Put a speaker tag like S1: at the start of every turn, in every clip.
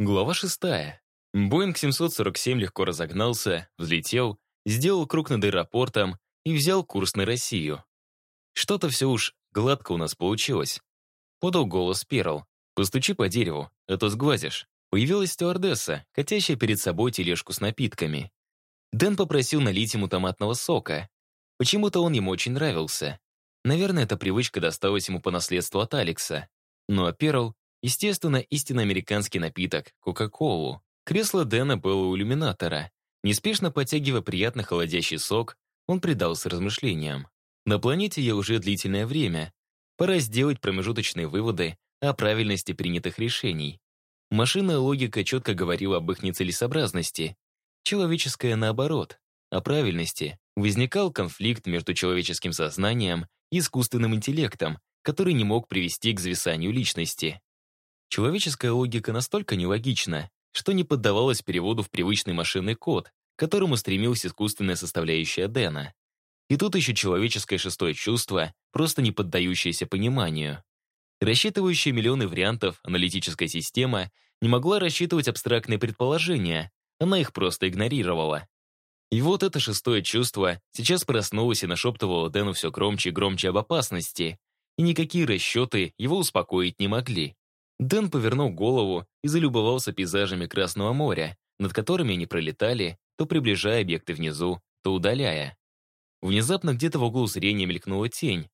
S1: Глава шестая. Боинг 747 легко разогнался, взлетел, сделал круг над аэропортом и взял курс на Россию. Что-то все уж гладко у нас получилось. Подал голос Перл. «Постучи по дереву, а то сглазишь». Появилась стюардесса, катящая перед собой тележку с напитками. Дэн попросил налить ему томатного сока. Почему-то он ему очень нравился. Наверное, эта привычка досталась ему по наследству от Алекса. Ну а Перл Естественно, истинно американский напиток — Кока-Колу. Кресло Дэна было у иллюминатора. Неспешно подтягивая приятно холодящий сок, он предался размышлениям. На планете я уже длительное время. Пора сделать промежуточные выводы о правильности принятых решений. Машинная логика четко говорила об их нецелесообразности. Человеческая наоборот. О правильности. Возникал конфликт между человеческим сознанием и искусственным интеллектом, который не мог привести к зависанию личности. Человеческая логика настолько нелогична, что не поддавалась переводу в привычный машинный код, к которому стремилась искусственная составляющая Дэна. И тут еще человеческое шестое чувство, просто не поддающееся пониманию. Рассчитывающая миллионы вариантов аналитическая система не могла рассчитывать абстрактные предположения, она их просто игнорировала. И вот это шестое чувство сейчас проснулось и нашептывало Дэну все громче и громче об опасности, и никакие расчеты его успокоить не могли. Дэн повернул голову и залюбовался пейзажами Красного моря, над которыми они пролетали, то приближая объекты внизу, то удаляя. Внезапно где-то в углу зрения мелькнула тень.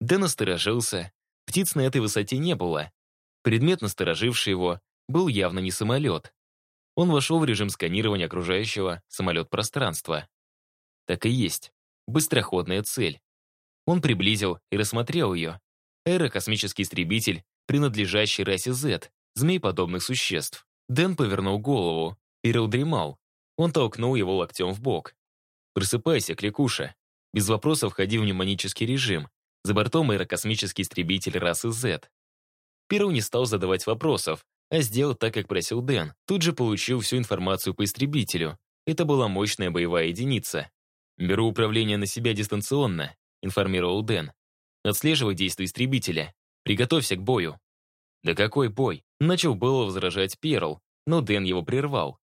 S1: Дэн насторожился. Птиц на этой высоте не было. Предмет, настороживший его, был явно не самолет. Он вошел в режим сканирования окружающего самолет-пространства. Так и есть. Быстроходная цель. Он приблизил и рассмотрел ее. Аэрокосмический истребитель принадлежащий расе Z, змей-подобных существ. Дэн повернул голову. Перел дремал. Он толкнул его локтем в бок. «Просыпайся, кликуша». Без вопросов входи в мнемонический режим. За бортом аэрокосмический истребитель расы Z. Перл не стал задавать вопросов, а сделал так, как просил Дэн. Тут же получил всю информацию по истребителю. Это была мощная боевая единица. «Беру управление на себя дистанционно», — информировал Дэн. «Отслеживай действия истребителя. Приготовься к бою». «Да какой бой?» Начал было возражать Перл, но Дэн его прервал.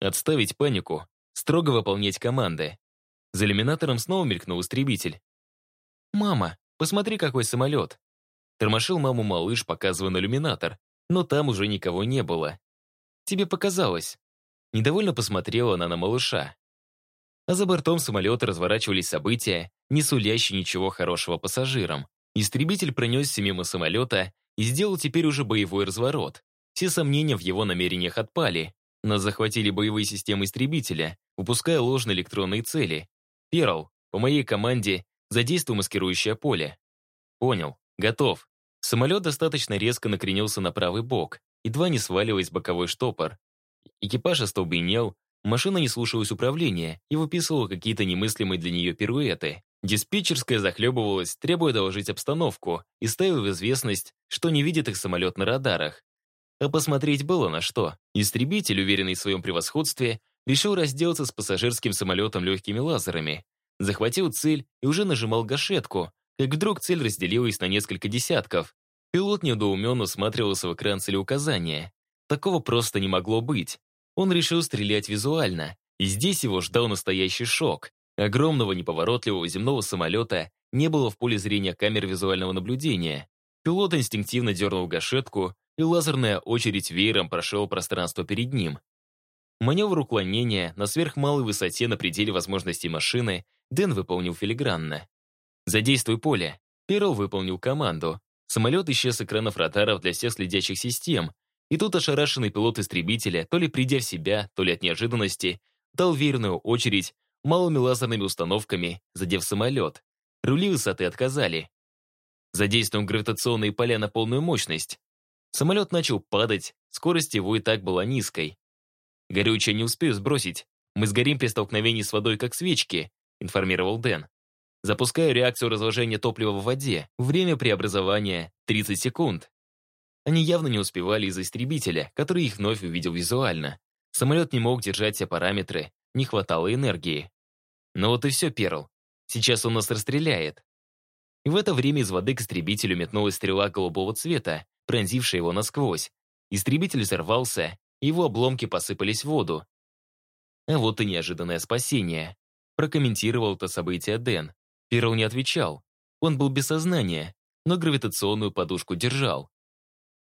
S1: «Отставить панику, строго выполнять команды». За иллюминатором снова мелькнул истребитель. «Мама, посмотри, какой самолет!» Тормошил маму малыш, показывая на иллюминатор, но там уже никого не было. «Тебе показалось». Недовольно посмотрела она на малыша. А за бортом самолета разворачивались события, не сулящие ничего хорошего пассажирам. Истребитель пронесся мимо самолета и сделал теперь уже боевой разворот. Все сомнения в его намерениях отпали. Нас захватили боевые системы истребителя, выпуская ложные электронные цели. Перл, по моей команде, задействуй маскирующее поле. Понял. Готов. Самолет достаточно резко накренился на правый бок, едва не сваливаясь боковой штопор. Экипаж остолбенел, машина не слушалась управления и выписывала какие-то немыслимые для нее пируэты. Диспетчерская захлебывалась, требуя доложить обстановку, и ставила в известность, что не видит их самолет на радарах. А посмотреть было на что. Истребитель, уверенный в своем превосходстве, решил разделаться с пассажирским самолетом легкими лазерами. Захватил цель и уже нажимал гашетку, как вдруг цель разделилась на несколько десятков. Пилот недоуменно всматривался в экран целеуказания. Такого просто не могло быть. Он решил стрелять визуально, и здесь его ждал настоящий шок. Огромного неповоротливого земного самолета не было в поле зрения камер визуального наблюдения. Пилот инстинктивно дернул гашетку, и лазерная очередь веером прошел пространство перед ним. Маневр уклонения на сверхмалой высоте на пределе возможностей машины Дэн выполнил филигранно. «Задействуй поле». Перл выполнил команду. Самолет исчез с экранов радаров для всех следящих систем, и тут ошарашенный пилот истребителя, то ли придя в себя, то ли от неожиданности, дал верную очередь малыми лазерными установками, задев самолет. Рули высоты отказали. Задействуем гравитационные поля на полную мощность. Самолет начал падать, скорость его и так была низкой. «Горючее не успею сбросить. Мы сгорим при столкновении с водой, как свечки», информировал Дэн. «Запускаю реакцию разложения топлива в воде. Время преобразования — 30 секунд». Они явно не успевали из-за истребителя, который их вновь увидел визуально. Самолет не мог держать все параметры, не хватало энергии. Ну вот и все, Перл. Сейчас он нас расстреляет. И в это время из воды к истребителю метнулась стрела голубого цвета, пронзившая его насквозь. Истребитель взорвался, его обломки посыпались в воду. А вот и неожиданное спасение. Прокомментировал это событие Дэн. Перл не отвечал. Он был без сознания, но гравитационную подушку держал.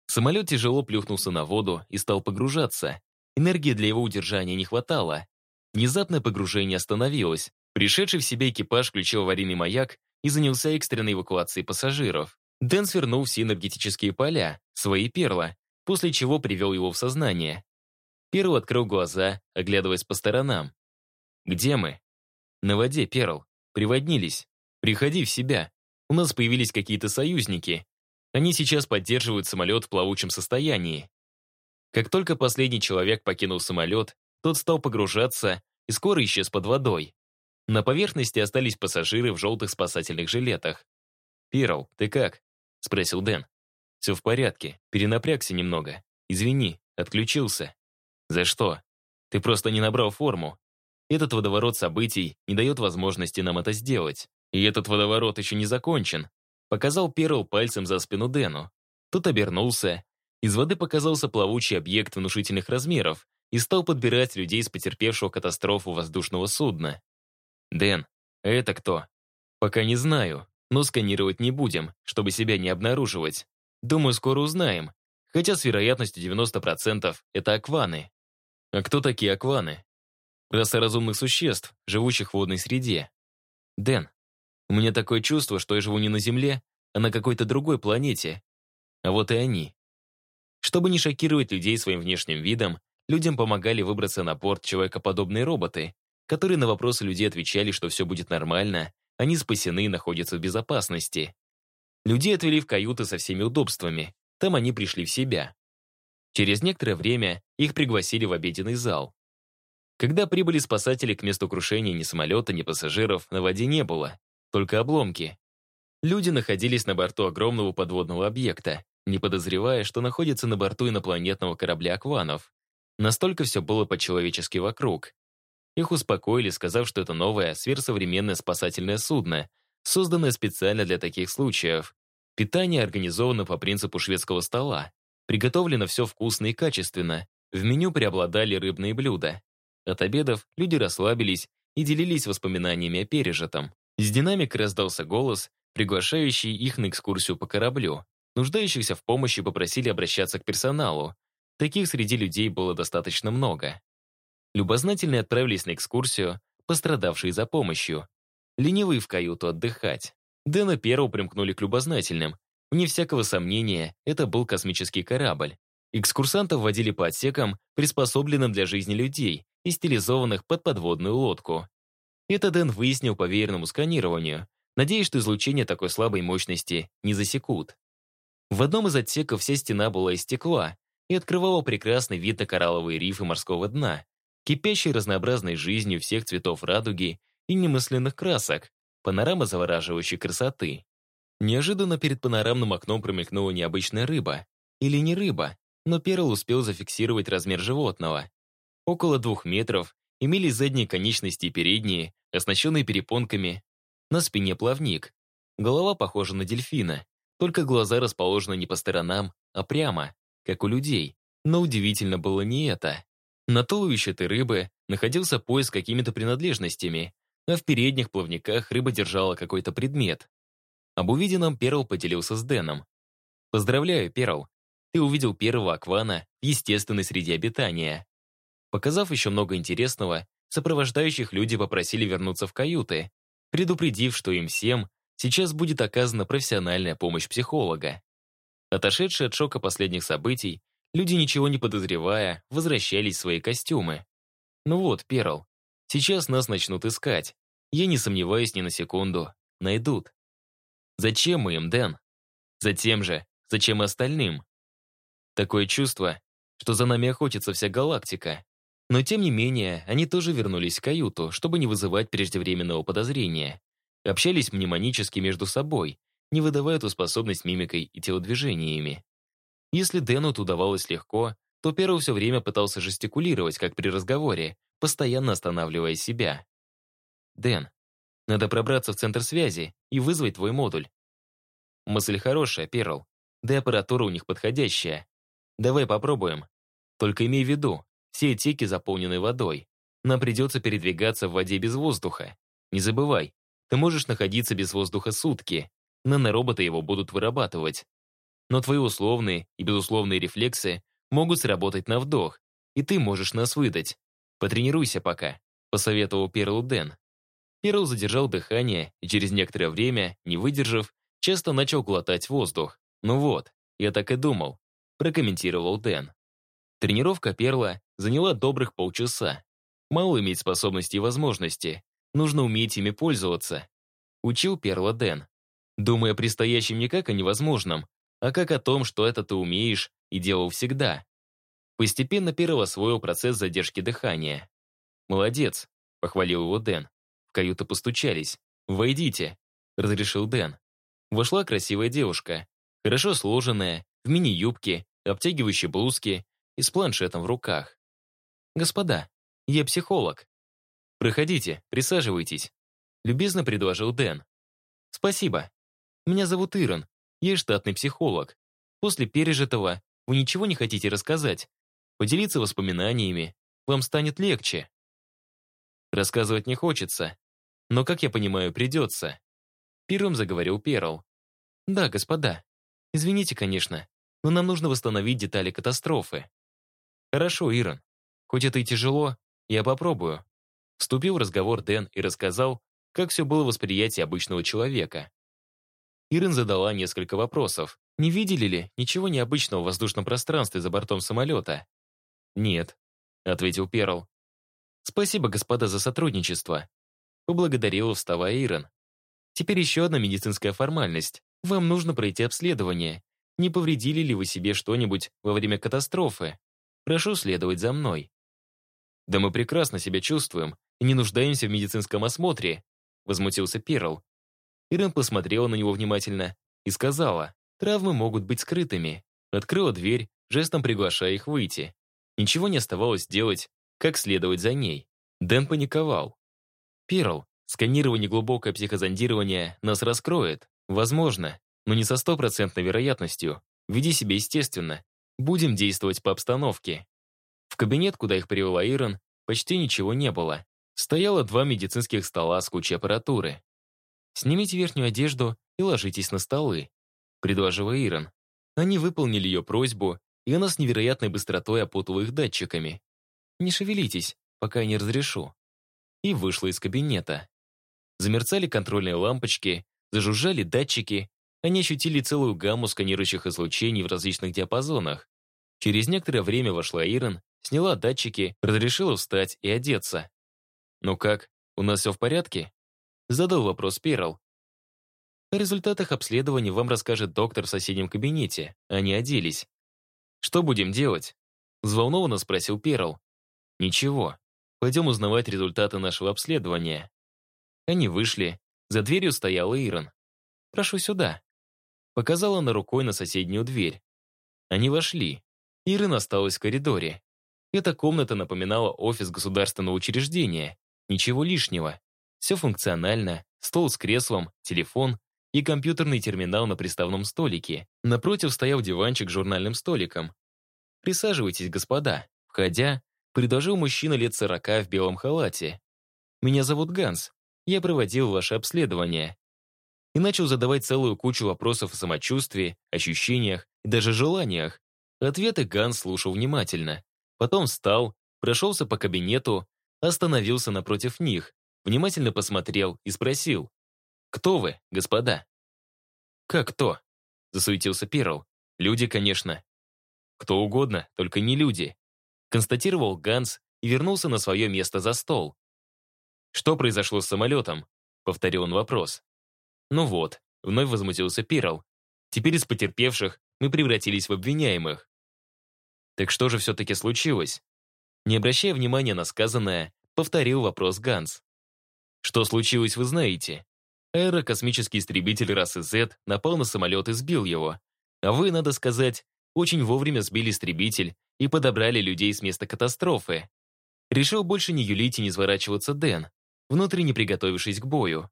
S1: Самолет тяжело плюхнулся на воду и стал погружаться. Энергии для его удержания не хватало. Внезапное погружение остановилось. Пришедший в себя экипаж включил аварийный маяк и занялся экстренной эвакуацией пассажиров. Дэн свернул все энергетические поля, свои перла, после чего привел его в сознание. Перл открыл глаза, оглядываясь по сторонам. «Где мы?» «На воде, Перл. Приводнились. Приходи в себя. У нас появились какие-то союзники. Они сейчас поддерживают самолет в плавучем состоянии». Как только последний человек покинул самолет, тот стал погружаться и скоро исчез под водой. На поверхности остались пассажиры в желтых спасательных жилетах. «Перл, ты как?» — спросил Дэн. «Все в порядке. Перенапрягся немного. Извини, отключился». «За что? Ты просто не набрал форму. Этот водоворот событий не дает возможности нам это сделать. И этот водоворот еще не закончен», — показал Перл пальцем за спину Дэну. Тот обернулся. Из воды показался плавучий объект внушительных размеров и стал подбирать людей с потерпевшего катастрофу воздушного судна. «Дэн, это кто?» «Пока не знаю, но сканировать не будем, чтобы себя не обнаруживать. Думаю, скоро узнаем. Хотя с вероятностью 90% это акваны. А кто такие акваны? Раса разумных существ, живущих в водной среде. Дэн, у меня такое чувство, что я живу не на Земле, а на какой-то другой планете. А вот и они. Чтобы не шокировать людей своим внешним видом, людям помогали выбраться на борт человекоподобные роботы, которые на вопросы людей отвечали, что все будет нормально, они спасены и находятся в безопасности. Людей отвели в каюты со всеми удобствами. Там они пришли в себя. Через некоторое время их пригласили в обеденный зал. Когда прибыли спасатели к месту крушения ни самолета, ни пассажиров на воде не было, только обломки. Люди находились на борту огромного подводного объекта, не подозревая, что находятся на борту инопланетного корабля «Акванов». Настолько все было по-человечески вокруг. Их успокоили, сказав, что это новое, сверхсовременное спасательное судно, созданное специально для таких случаев. Питание организовано по принципу шведского стола. Приготовлено все вкусно и качественно. В меню преобладали рыбные блюда. От обедов люди расслабились и делились воспоминаниями о пережитом. Из динамика раздался голос, приглашающий их на экскурсию по кораблю. Нуждающихся в помощи попросили обращаться к персоналу. Таких среди людей было достаточно много. Любознательные отправились на экскурсию, пострадавшие за помощью. Ленивые в каюту отдыхать. Дэна первого примкнули к любознательным. Вне всякого сомнения, это был космический корабль. Экскурсантов водили по отсекам, приспособленным для жизни людей и стилизованных под подводную лодку. Это Дэн выяснил по веерному сканированию, надеясь, что излучение такой слабой мощности не засекут. В одном из отсеков вся стена была из стекла и открывала прекрасный вид на коралловые рифы морского дна, кипящей разнообразной жизнью всех цветов радуги и немысленных красок, панорама завораживающей красоты. Неожиданно перед панорамным окном промелькнула необычная рыба. Или не рыба, но Перл успел зафиксировать размер животного. Около двух метров, имелись задние конечности и передние, оснащенные перепонками. На спине плавник. Голова похожа на дельфина, только глаза расположены не по сторонам, а прямо, как у людей. Но удивительно было не это. На туловище этой рыбы находился пояс с какими-то принадлежностями, а в передних плавниках рыба держала какой-то предмет. Об увиденном Перл поделился с Дэном. «Поздравляю, Перл. Ты увидел первого аквана в естественной среде обитания». Показав еще много интересного, сопровождающих люди попросили вернуться в каюты, предупредив, что им всем сейчас будет оказана профессиональная помощь психолога. Отошедшие от шока последних событий, Люди, ничего не подозревая, возвращались в свои костюмы. Ну вот, Перл, сейчас нас начнут искать. Я не сомневаюсь ни на секунду. Найдут. Зачем мы им, Дэн? Затем же, зачем остальным? Такое чувство, что за нами охотится вся галактика. Но тем не менее, они тоже вернулись в каюту, чтобы не вызывать преждевременного подозрения. Общались мнемонически между собой, не выдавая эту способность мимикой и телодвижениями. Если Дэну это удавалось легко, то Перл все время пытался жестикулировать, как при разговоре, постоянно останавливая себя. «Дэн, надо пробраться в центр связи и вызвать твой модуль». «Мысль хорошая, Перл. Да и аппаратура у них подходящая. Давай попробуем. Только имей в виду, все отсеки заполнены водой. Нам придется передвигаться в воде без воздуха. Не забывай, ты можешь находиться без воздуха сутки. Нанороботы его будут вырабатывать. Но твои условные и безусловные рефлексы могут сработать на вдох, и ты можешь нас выдать. Потренируйся пока», — посоветовал Перлу Дэн. Перл задержал дыхание и через некоторое время, не выдержав, часто начал глотать воздух. «Ну вот, я так и думал», — прокомментировал Дэн. Тренировка Перла заняла добрых полчаса. Мало иметь способности и возможности, нужно уметь ими пользоваться. Учил Перла Дэн. Думая о предстоящем не как о невозможном, а как о том, что это ты умеешь и делал всегда. Постепенно Перл освоил процесс задержки дыхания. «Молодец», — похвалил его Дэн. В каюту постучались. «Войдите», — разрешил Дэн. Вошла красивая девушка, хорошо сложенная, в мини-юбке, обтягивающей блузке и с планшетом в руках. «Господа, я психолог. Проходите, присаживайтесь», — любезно предложил Дэн. «Спасибо. Меня зовут Ирон, я штатный психолог. После пережитого вы ничего не хотите рассказать? Поделиться воспоминаниями? Вам станет легче?» Рассказывать не хочется, но, как я понимаю, придется. Первым заговорил Перл. «Да, господа. Извините, конечно, но нам нужно восстановить детали катастрофы». «Хорошо, Ирон. Хоть это и тяжело, я попробую». Вступил в разговор Дэн и рассказал, как все было восприятие обычного человека. Ирен задала несколько вопросов. Не видели ли ничего необычного в воздушном пространстве за бортом самолета? «Нет», — ответил Перл. «Спасибо, господа, за сотрудничество. Поблагодарила, вставая Ирон. Теперь еще одна медицинская формальность. Вам нужно пройти обследование. Не повредили ли вы себе что-нибудь во время катастрофы? Прошу следовать за мной. Да мы прекрасно себя чувствуем и не нуждаемся в медицинском осмотре, возмутился Перл. Ирон посмотрела на него внимательно и сказала, травмы могут быть скрытыми. Открыла дверь, жестом приглашая их выйти. Ничего не оставалось делать, как следовать за ней. Дэн паниковал. Перл, сканирование глубокое психозондирование нас раскроет. Возможно, но не со стопроцентной вероятностью. Веди себя естественно. Будем действовать по обстановке. В кабинет, куда их привела Ирон, почти ничего не было. Стояло два медицинских стола с кучей аппаратуры. «Снимите верхнюю одежду и ложитесь на столы», — предложила Ирон. Они выполнили ее просьбу, и она с невероятной быстротой опутала их датчиками. «Не шевелитесь, пока я не разрешу» и вышла из кабинета. Замерцали контрольные лампочки, зажужжали датчики, они ощутили целую гамму сканирующих излучений в различных диапазонах. Через некоторое время вошла Ирон, сняла датчики, разрешила встать и одеться. «Ну как, у нас все в порядке?» Задал вопрос Перл. О результатах обследования вам расскажет доктор в соседнем кабинете. Они оделись. «Что будем делать?» Взволнованно спросил Перл. «Ничего. Пойдем узнавать результаты нашего обследования». Они вышли. За дверью стояла Ирон. «Прошу сюда». Показала она рукой на соседнюю дверь. Они вошли. Ирон осталась в коридоре. Эта комната напоминала офис государственного учреждения. Ничего лишнего. Все функционально. Стол с креслом, телефон и компьютерный терминал на приставном столике. Напротив стоял диванчик с журнальным столиком. «Присаживайтесь, господа». Входя, предложил мужчина лет сорока в белом халате. «Меня зовут Ганс. Я проводил ваше обследование». И начал задавать целую кучу вопросов о самочувствии, ощущениях и даже желаниях. Ответы Ганс слушал внимательно. Потом встал, прошелся по кабинету, остановился напротив них, внимательно посмотрел и спросил. «Кто вы, господа?» «Как кто?» — засуетился Перл. «Люди, конечно». «Кто угодно, только не люди констатировал Ганс и вернулся на свое место за стол. «Что произошло с самолетом?» — повторил он вопрос. «Ну вот», — вновь возмутился Пирл. «Теперь из потерпевших мы превратились в обвиняемых». «Так что же все-таки случилось?» Не обращая внимания на сказанное, повторил вопрос Ганс. «Что случилось, вы знаете. Аэрокосмический истребитель расы Z напал на самолет и сбил его. А вы, надо сказать, очень вовремя сбили истребитель и подобрали людей с места катастрофы. Решил больше не юлить и не сворачиваться Дэн, внутренне приготовившись к бою.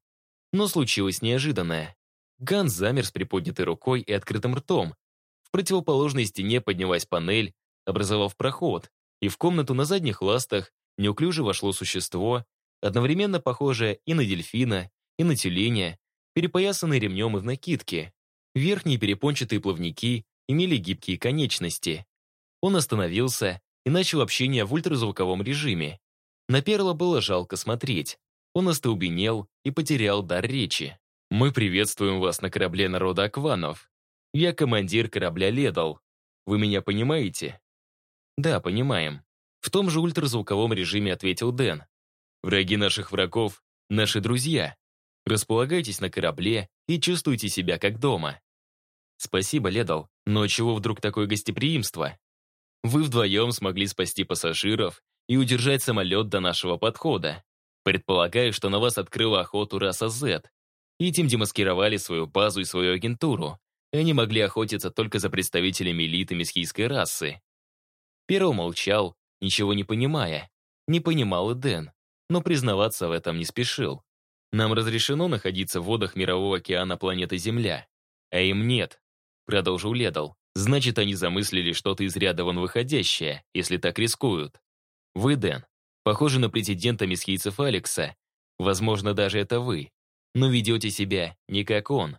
S1: Но случилось неожиданное. Ганс замер с приподнятой рукой и открытым ртом. В противоположной стене поднялась панель, образовав проход, и в комнату на задних ластах неуклюже вошло существо, одновременно похожее и на дельфина, и на тюленя, перепоясанный ремнем и в накидке. Верхние перепончатые плавники имели гибкие конечности. Он остановился и начал общение в ультразвуковом режиме. На Перла было жалко смотреть. Он остолбенел и потерял дар речи. «Мы приветствуем вас на корабле народа Акванов. Я командир корабля Ледал. Вы меня понимаете?» «Да, понимаем». В том же ультразвуковом режиме ответил Дэн. «Враги наших врагов — наши друзья. Располагайтесь на корабле и чувствуйте себя как дома». «Спасибо, Ледал, но чего вдруг такое гостеприимство?» «Вы вдвоем смогли спасти пассажиров и удержать самолет до нашего подхода. Предполагаю, что на вас открыла охоту раса Z. Этим демаскировали свою базу и свою агентуру. Они могли охотиться только за представителями элиты месхийской расы. Перл молчал, ничего не понимая. Не понимал и Дэн, но признаваться в этом не спешил. Нам разрешено находиться в водах Мирового океана планеты Земля. А им нет, продолжил Ледал. Значит, они замыслили что-то из ряда вон выходящее, если так рискуют. Вы, Дэн, похожи на президента месхийцев Алекса. Возможно, даже это вы. Но ведете себя не как он.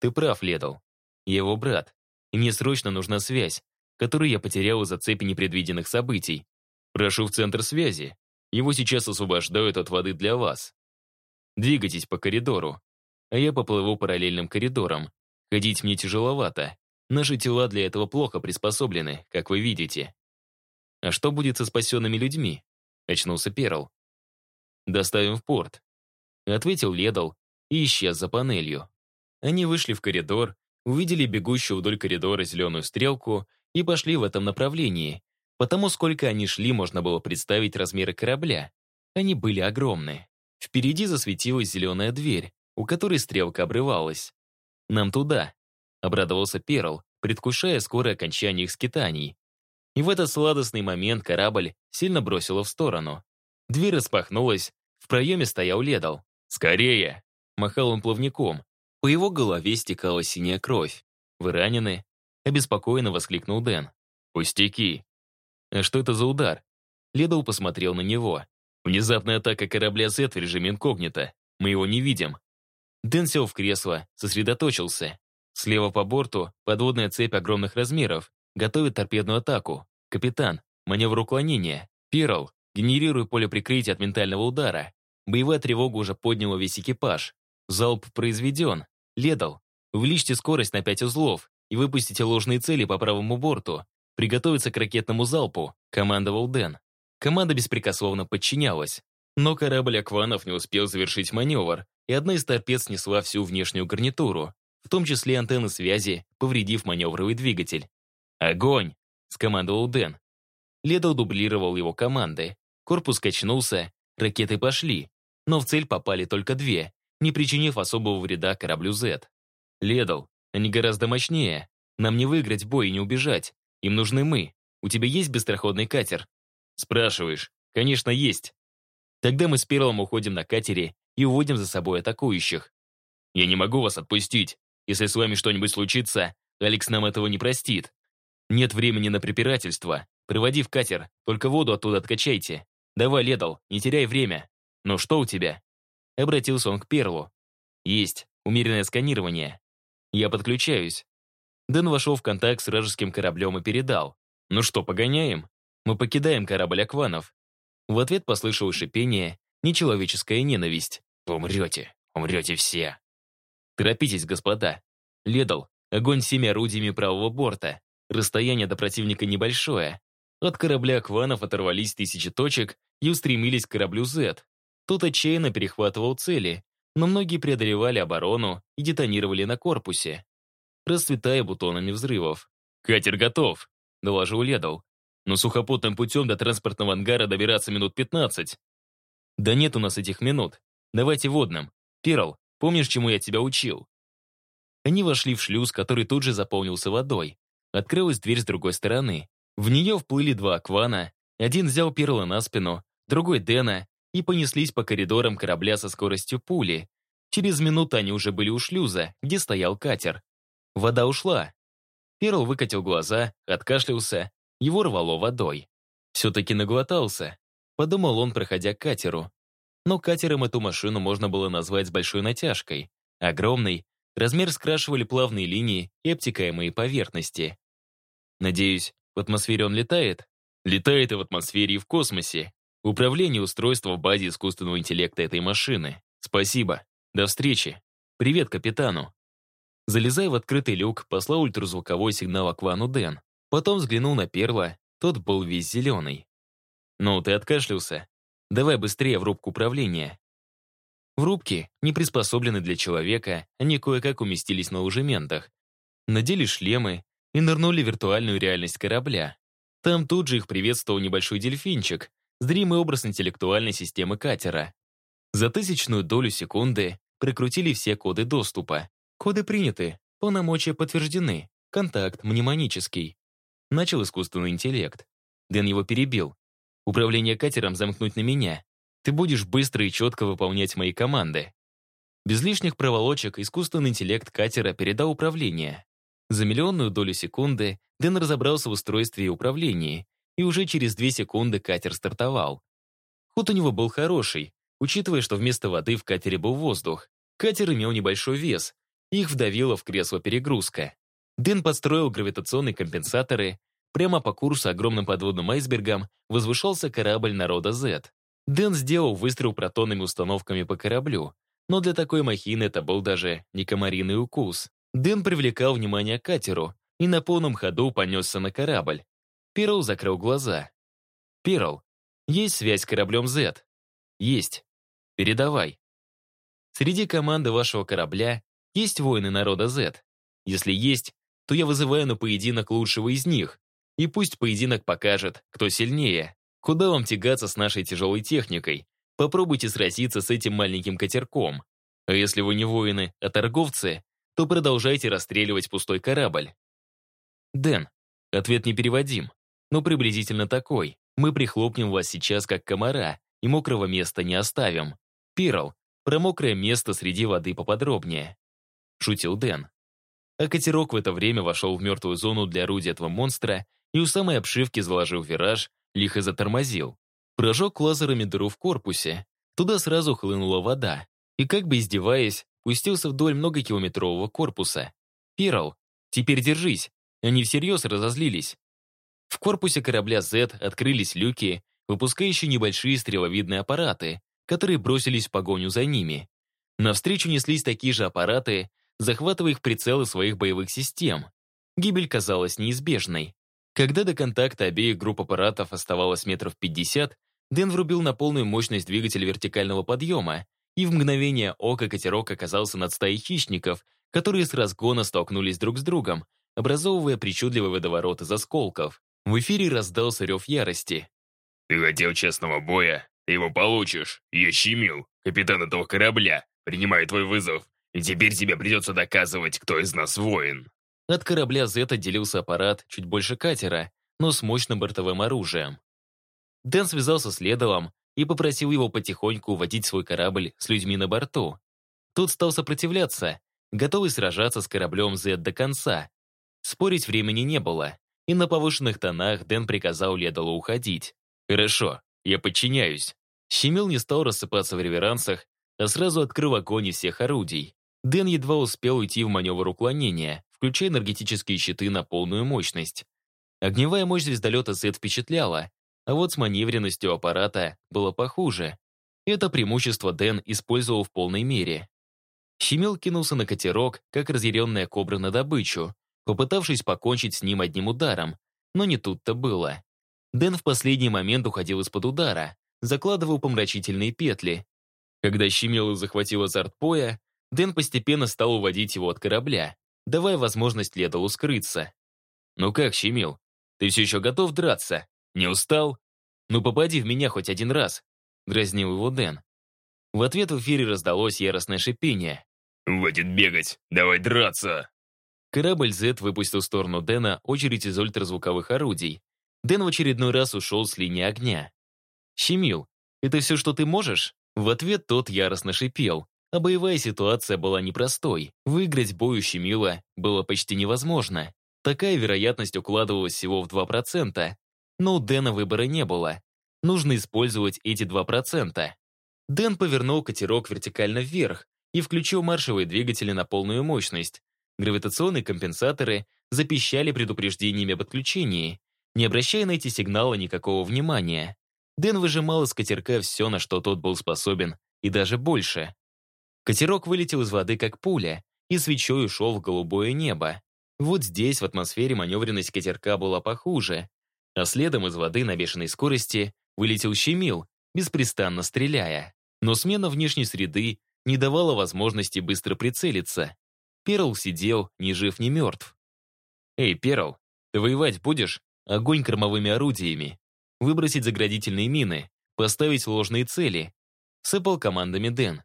S1: Ты прав, Ледал. Я его брат. Мне срочно нужна связь, которую я потерял из-за цепи непредвиденных событий. Прошу в центр связи. Его сейчас освобождают от воды для вас. Двигайтесь по коридору. А я поплыву параллельным коридором. Ходить мне тяжеловато. Наши тела для этого плохо приспособлены, как вы видите. А что будет со спасенными людьми? Очнулся Перл. Доставим в порт. Ответил Ледал и исчез за панелью. Они вышли в коридор, увидели бегущую вдоль коридора зеленую стрелку и пошли в этом направлении. Потому сколько они шли, можно было представить размеры корабля. Они были огромны. Впереди засветилась зеленая дверь, у которой стрелка обрывалась. «Нам туда», — обрадовался Перл, предвкушая скорое окончание их скитаний. И в этот сладостный момент корабль сильно бросило в сторону. Дверь распахнулась, в проеме стоял Ледал. «Скорее!» — махал он плавником. По его голове стекала синяя кровь. «Вы ранены?» — обеспокоенно воскликнул Дэн. «Пустяки!» «А что это за удар?» Ледал посмотрел на него. Внезапная атака корабля Z в режиме инкогнито. Мы его не видим. Дэн сел в кресло, сосредоточился. Слева по борту подводная цепь огромных размеров. Готовит торпедную атаку. Капитан, маневр уклонения. Перл, генерируй поле прикрытия от ментального удара. Боевая тревога уже подняла весь экипаж. Залп произведен. Ледал, увеличьте скорость на 5 узлов и выпустите ложные цели по правому борту. Приготовиться к ракетному залпу, командовал Дэн. Команда беспрекословно подчинялась. Но корабль Акванов не успел завершить маневр, и одна из торпед снесла всю внешнюю гарнитуру, в том числе антенны связи, повредив маневровый двигатель. «Огонь!» — скомандовал Дэн. Ледо дублировал его команды. Корпус качнулся, ракеты пошли, но в цель попали только две, не причинив особого вреда кораблю Z. Ледал, они гораздо мощнее. Нам не выиграть бой и не убежать. Им нужны мы. У тебя есть быстроходный катер? Спрашиваешь. Конечно, есть. Тогда мы с Перлом уходим на катере и уводим за собой атакующих. Я не могу вас отпустить. Если с вами что-нибудь случится, Алекс нам этого не простит. Нет времени на препирательство. Приводи в катер, только воду оттуда откачайте. Давай, Ледал, не теряй время. Ну что у тебя? Обратился он к Перлу. Есть, умеренное сканирование. Я подключаюсь. Дэн вошел в контакт с вражеским кораблем и передал. Ну что, погоняем? Мы покидаем корабль Акванов. В ответ послышалось шипение, нечеловеческая ненависть. Умрете, умрете все. Торопитесь, господа. Ледал, огонь всеми орудиями правого борта. Расстояние до противника небольшое. От корабля Акванов оторвались тысячи точек и устремились к кораблю Z. Тот отчаянно перехватывал цели, но многие преодолевали оборону и детонировали на корпусе, расцветая бутонами взрывов. «Катер готов», — доложил Ледал но сухопутным путем до транспортного ангара добираться минут 15. Да нет у нас этих минут. Давайте водным. Перл, помнишь, чему я тебя учил? Они вошли в шлюз, который тут же заполнился водой. Открылась дверь с другой стороны. В нее вплыли два аквана. Один взял Перла на спину, другой Дэна, и понеслись по коридорам корабля со скоростью пули. Через минуту они уже были у шлюза, где стоял катер. Вода ушла. Перл выкатил глаза, откашлялся его рвало водой. Все-таки наглотался, подумал он, проходя к катеру. Но катером эту машину можно было назвать с большой натяжкой. Огромный, размер скрашивали плавные линии и обтекаемые поверхности. Надеюсь, в атмосфере он летает? Летает и в атмосфере, и в космосе. Управление устройства в базе искусственного интеллекта этой машины. Спасибо. До встречи. Привет капитану. Залезая в открытый люк, послал ультразвуковой сигнал Аквану Дэн. Потом взглянул на Перла, тот был весь зеленый. «Ну, ты откашлялся? Давай быстрее в рубку управления». В рубке, не приспособлены для человека, они кое-как уместились на ложементах. Надели шлемы и нырнули в виртуальную реальность корабля. Там тут же их приветствовал небольшой дельфинчик, зримый образ интеллектуальной системы катера. За тысячную долю секунды прикрутили все коды доступа. Коды приняты, полномочия подтверждены, контакт мнемонический. Начал искусственный интеллект. Дэн его перебил. Управление катером замкнуть на меня. Ты будешь быстро и четко выполнять мои команды. Без лишних проволочек искусственный интеллект катера передал управление. За миллионную долю секунды Дэн разобрался в устройстве и управлении, и уже через две секунды катер стартовал. Ход у него был хороший, учитывая, что вместо воды в катере был воздух. Катер имел небольшой вес, их вдавило в кресло перегрузка. Дэн подстроил гравитационные компенсаторы. Прямо по курсу огромным подводным айсбергом возвышался корабль народа Z. Дэн сделал выстрел протонными установками по кораблю, но для такой махины это был даже не комариный укус. Дэн привлекал внимание к катеру и на полном ходу понесся на корабль. Перл закрыл глаза. «Перл, есть связь с кораблем Z?» «Есть. Передавай». Среди команды вашего корабля есть воины народа Z? Если есть, то я вызываю на поединок лучшего из них. И пусть поединок покажет, кто сильнее. Куда вам тягаться с нашей тяжелой техникой? Попробуйте сразиться с этим маленьким катерком. А если вы не воины, а торговцы, то продолжайте расстреливать пустой корабль. Дэн, ответ не переводим, но приблизительно такой. Мы прихлопнем вас сейчас как комара и мокрого места не оставим. Пирл, про мокрое место среди воды поподробнее. Шутил Дэн. А катерок в это время вошел в мертвую зону для орудия этого монстра и у самой обшивки заложил вираж, лихо затормозил. Прожег лазерами дыру в корпусе. Туда сразу хлынула вода. И как бы издеваясь, пустился вдоль многокилометрового корпуса. «Перл, теперь держись!» Они всерьез разозлились. В корпусе корабля Z открылись люки, выпускающие небольшие стреловидные аппараты, которые бросились в погоню за ними. Навстречу неслись такие же аппараты, захватывая их прицелы своих боевых систем. Гибель казалась неизбежной. Когда до контакта обеих групп аппаратов оставалось метров 50, Дэн врубил на полную мощность двигатель вертикального подъема, и в мгновение ока катерок оказался над стаей хищников, которые с разгона столкнулись друг с другом, образовывая причудливый водоворот из осколков. В эфире раздался рев ярости.
S2: «Ты хотел честного боя? Ты его получишь. Я щемил, капитан этого корабля. Принимаю твой вызов. И теперь тебе придется доказывать, кто из нас воин».
S1: От корабля Z отделился аппарат чуть больше катера, но с мощным бортовым оружием. Дэн связался с Ледовым и попросил его потихоньку уводить свой корабль с людьми на борту. Тот стал сопротивляться, готовый сражаться с кораблем Z до конца. Спорить времени не было, и на повышенных тонах Дэн приказал Ледолу уходить. «Хорошо, я подчиняюсь». Щемил не стал рассыпаться в реверансах, а сразу открыл огонь из всех орудий. Дэн едва успел уйти в маневр уклонения, включая энергетические щиты на полную мощность. Огневая мощь звездолета Z впечатляла, а вот с маневренностью аппарата было похуже. Это преимущество Дэн использовал в полной мере. Щемил кинулся на катерок, как разъяренная кобра на добычу, попытавшись покончить с ним одним ударом, но не тут-то было. Дэн в последний момент уходил из-под удара, закладывал помрачительные петли. Когда Щемилу захватил азарт боя, Дэн постепенно стал уводить его от корабля, давая возможность Ледолу скрыться. «Ну как, Щемил, ты все еще готов драться? Не устал? Ну попади в меня хоть один раз!» — дразнил его Дэн. В ответ в эфире раздалось яростное шипение.
S2: «Хватит бегать! Давай драться!»
S1: Корабль Z выпустил в сторону Дэна очередь из ультразвуковых орудий. Дэн в очередной раз ушел с линии огня. «Щемил, это все, что ты можешь?» В ответ тот яростно шипел, а боевая ситуация была непростой. Выиграть бой у Щемила было почти невозможно. Такая вероятность укладывалась всего в 2%, но у Дэна выбора не было. Нужно использовать эти 2%. Дэн повернул катерок вертикально вверх и включил маршевые двигатели на полную мощность. Гравитационные компенсаторы запищали предупреждениями об отключении, не обращая на эти сигналы никакого внимания. Дэн выжимал из катерка все, на что тот был способен, и даже больше. Катерок вылетел из воды как пуля и свечой ушел в голубое небо. Вот здесь в атмосфере маневренность катерка была похуже, а следом из воды на бешеной скорости вылетел Щемил, беспрестанно стреляя. Но смена внешней среды не давала возможности быстро прицелиться. Перл сидел, ни жив, ни мертв. «Эй, Перл, ты воевать будешь? Огонь кормовыми орудиями. Выбросить заградительные мины, поставить ложные цели». Сыпал командами Дэн.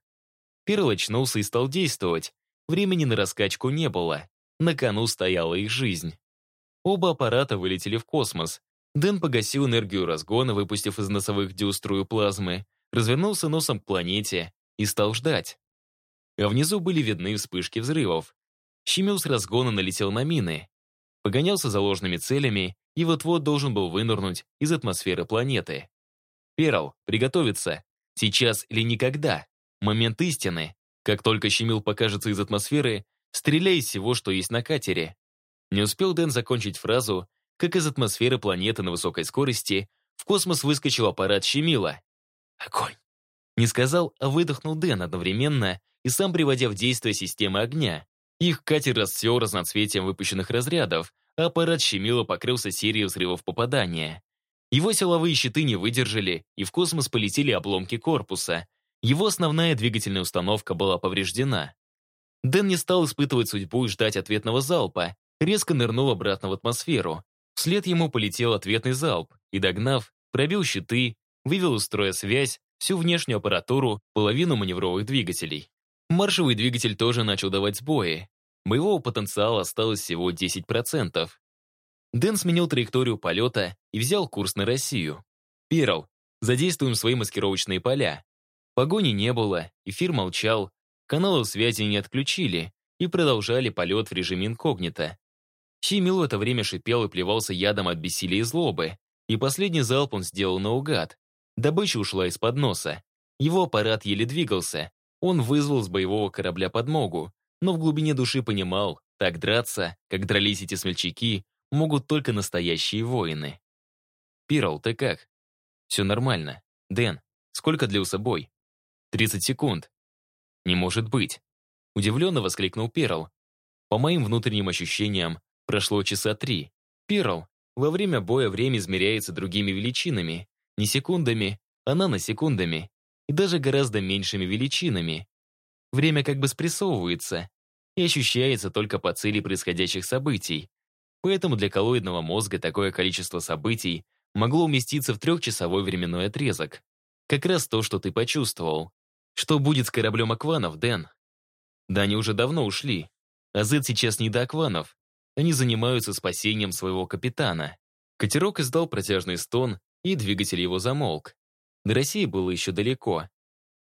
S1: Перл очнулся и стал действовать. Времени на раскачку не было. На кону стояла их жизнь. Оба аппарата вылетели в космос. Дэн погасил энергию разгона, выпустив из носовых дюз струю плазмы, развернулся носом к планете и стал ждать. А внизу были видны вспышки взрывов. Щемил с разгона налетел на мины. Погонялся за ложными целями и вот-вот должен был вынырнуть из атмосферы планеты. Перл, приготовиться. Сейчас или никогда. Момент истины. Как только Щемил покажется из атмосферы, стреляй из всего, что есть на катере. Не успел Дэн закончить фразу, как из атмосферы планеты на высокой скорости в космос выскочил аппарат Щемила. Огонь! Не сказал, а выдохнул Дэн одновременно и сам приводя в действие системы огня. Их катер расцвел разноцветием выпущенных разрядов, а аппарат Щемила покрылся серией взрывов попадания. Его силовые щиты не выдержали, и в космос полетели обломки корпуса. Его основная двигательная установка была повреждена. Дэн не стал испытывать судьбу и ждать ответного залпа, резко нырнул обратно в атмосферу. Вслед ему полетел ответный залп, и, догнав, пробил щиты, вывел из строя связь, всю внешнюю аппаратуру, половину маневровых двигателей. Маршевый двигатель тоже начал давать сбои. Боевого потенциала осталось всего 10%. Дэн сменил траекторию полета и взял курс на Россию. Перл, задействуем свои маскировочные поля. Погони не было, эфир молчал, каналы связи не отключили и продолжали полет в режиме инкогнито. Щемил в это время шипел и плевался ядом от бессилия и злобы, и последний залп он сделал наугад. Добыча ушла из-под носа. Его аппарат еле двигался. Он вызвал с боевого корабля подмогу, но в глубине души понимал, так драться, как дрались эти смельчаки, могут только настоящие воины. «Пирл, ты как?» «Все нормально. Дэн, сколько длился бой?» «30 секунд». «Не может быть!» Удивленно воскликнул Перл. По моим внутренним ощущениям, прошло часа три. Перл, во время боя время измеряется другими величинами, не секундами, а наносекундами, и даже гораздо меньшими величинами. Время как бы спрессовывается и ощущается только по цели происходящих событий. Поэтому для коллоидного мозга такое количество событий могло уместиться в трехчасовой временной отрезок. Как раз то, что ты почувствовал. Что будет с кораблем Акванов, Дэн? Да они уже давно ушли. А Зет сейчас не до Акванов. Они занимаются спасением своего капитана. Катерок издал протяжный стон, и двигатель его замолк. До России было еще далеко.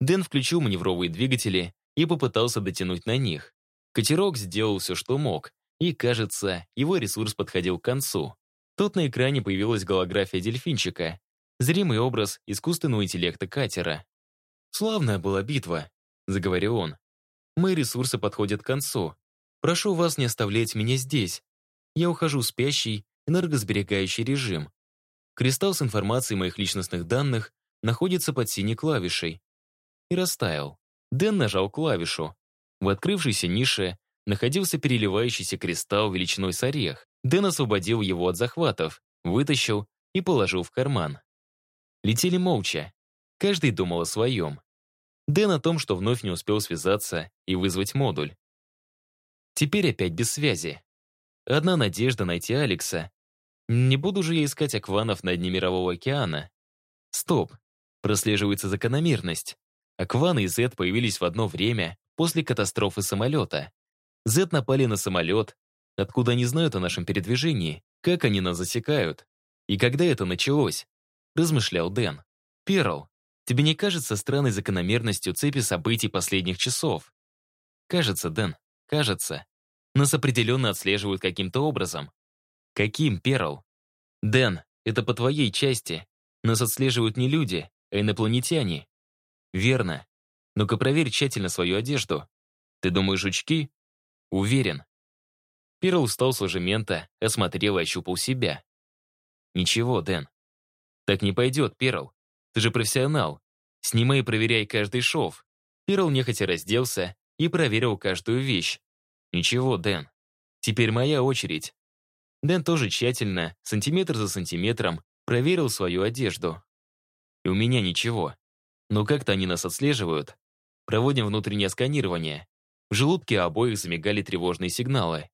S1: Дэн включил маневровые двигатели и попытался дотянуть на них. Катерок сделал все, что мог, и, кажется, его ресурс подходил к концу. Тут на экране появилась голография дельфинчика, зримый образ искусственного интеллекта катера. «Славная была битва», — заговорил он. «Мои ресурсы подходят к концу. Прошу вас не оставлять меня здесь. Я ухожу в спящий, энергосберегающий режим. Кристалл с информацией моих личностных данных находится под синей клавишей. И растаял. Дэн нажал клавишу. В открывшейся нише находился переливающийся кристалл величиной с орех. Дэн освободил его от захватов, вытащил и положил в карман. Летели молча. Каждый думал о своем. Дэн о том, что вновь не успел связаться и вызвать модуль. Теперь опять без связи. Одна надежда найти Алекса, не буду же я искать акванов на дне Мирового океана. Стоп. Прослеживается закономерность. Акваны и Зет появились в одно время после катастрофы самолета. Зет напали на самолет. Откуда они знают о нашем передвижении? Как они нас засекают? И когда это началось? Размышлял Дэн. Перл, тебе не кажется странной закономерностью цепи событий последних часов? Кажется, Дэн, кажется. Нас определенно отслеживают каким-то образом. Каким, Перл? Дэн, это по твоей части. Нас отслеживают не люди, а инопланетяне. Верно. Ну-ка проверь тщательно свою одежду. Ты думаешь, жучки? Уверен. Перл встал с ложемента, осмотрел и ощупал себя. Ничего, Дэн. Так не пойдет, Перл. Ты же профессионал. Снимай и проверяй каждый шов. Перл нехотя разделся и проверил каждую вещь. Ничего, Дэн. Теперь моя очередь. Дэн тоже тщательно, сантиметр за сантиметром, проверил свою одежду. И у меня ничего. Но как-то они нас отслеживают. Проводим внутреннее сканирование. В желудке обоих замигали тревожные сигналы.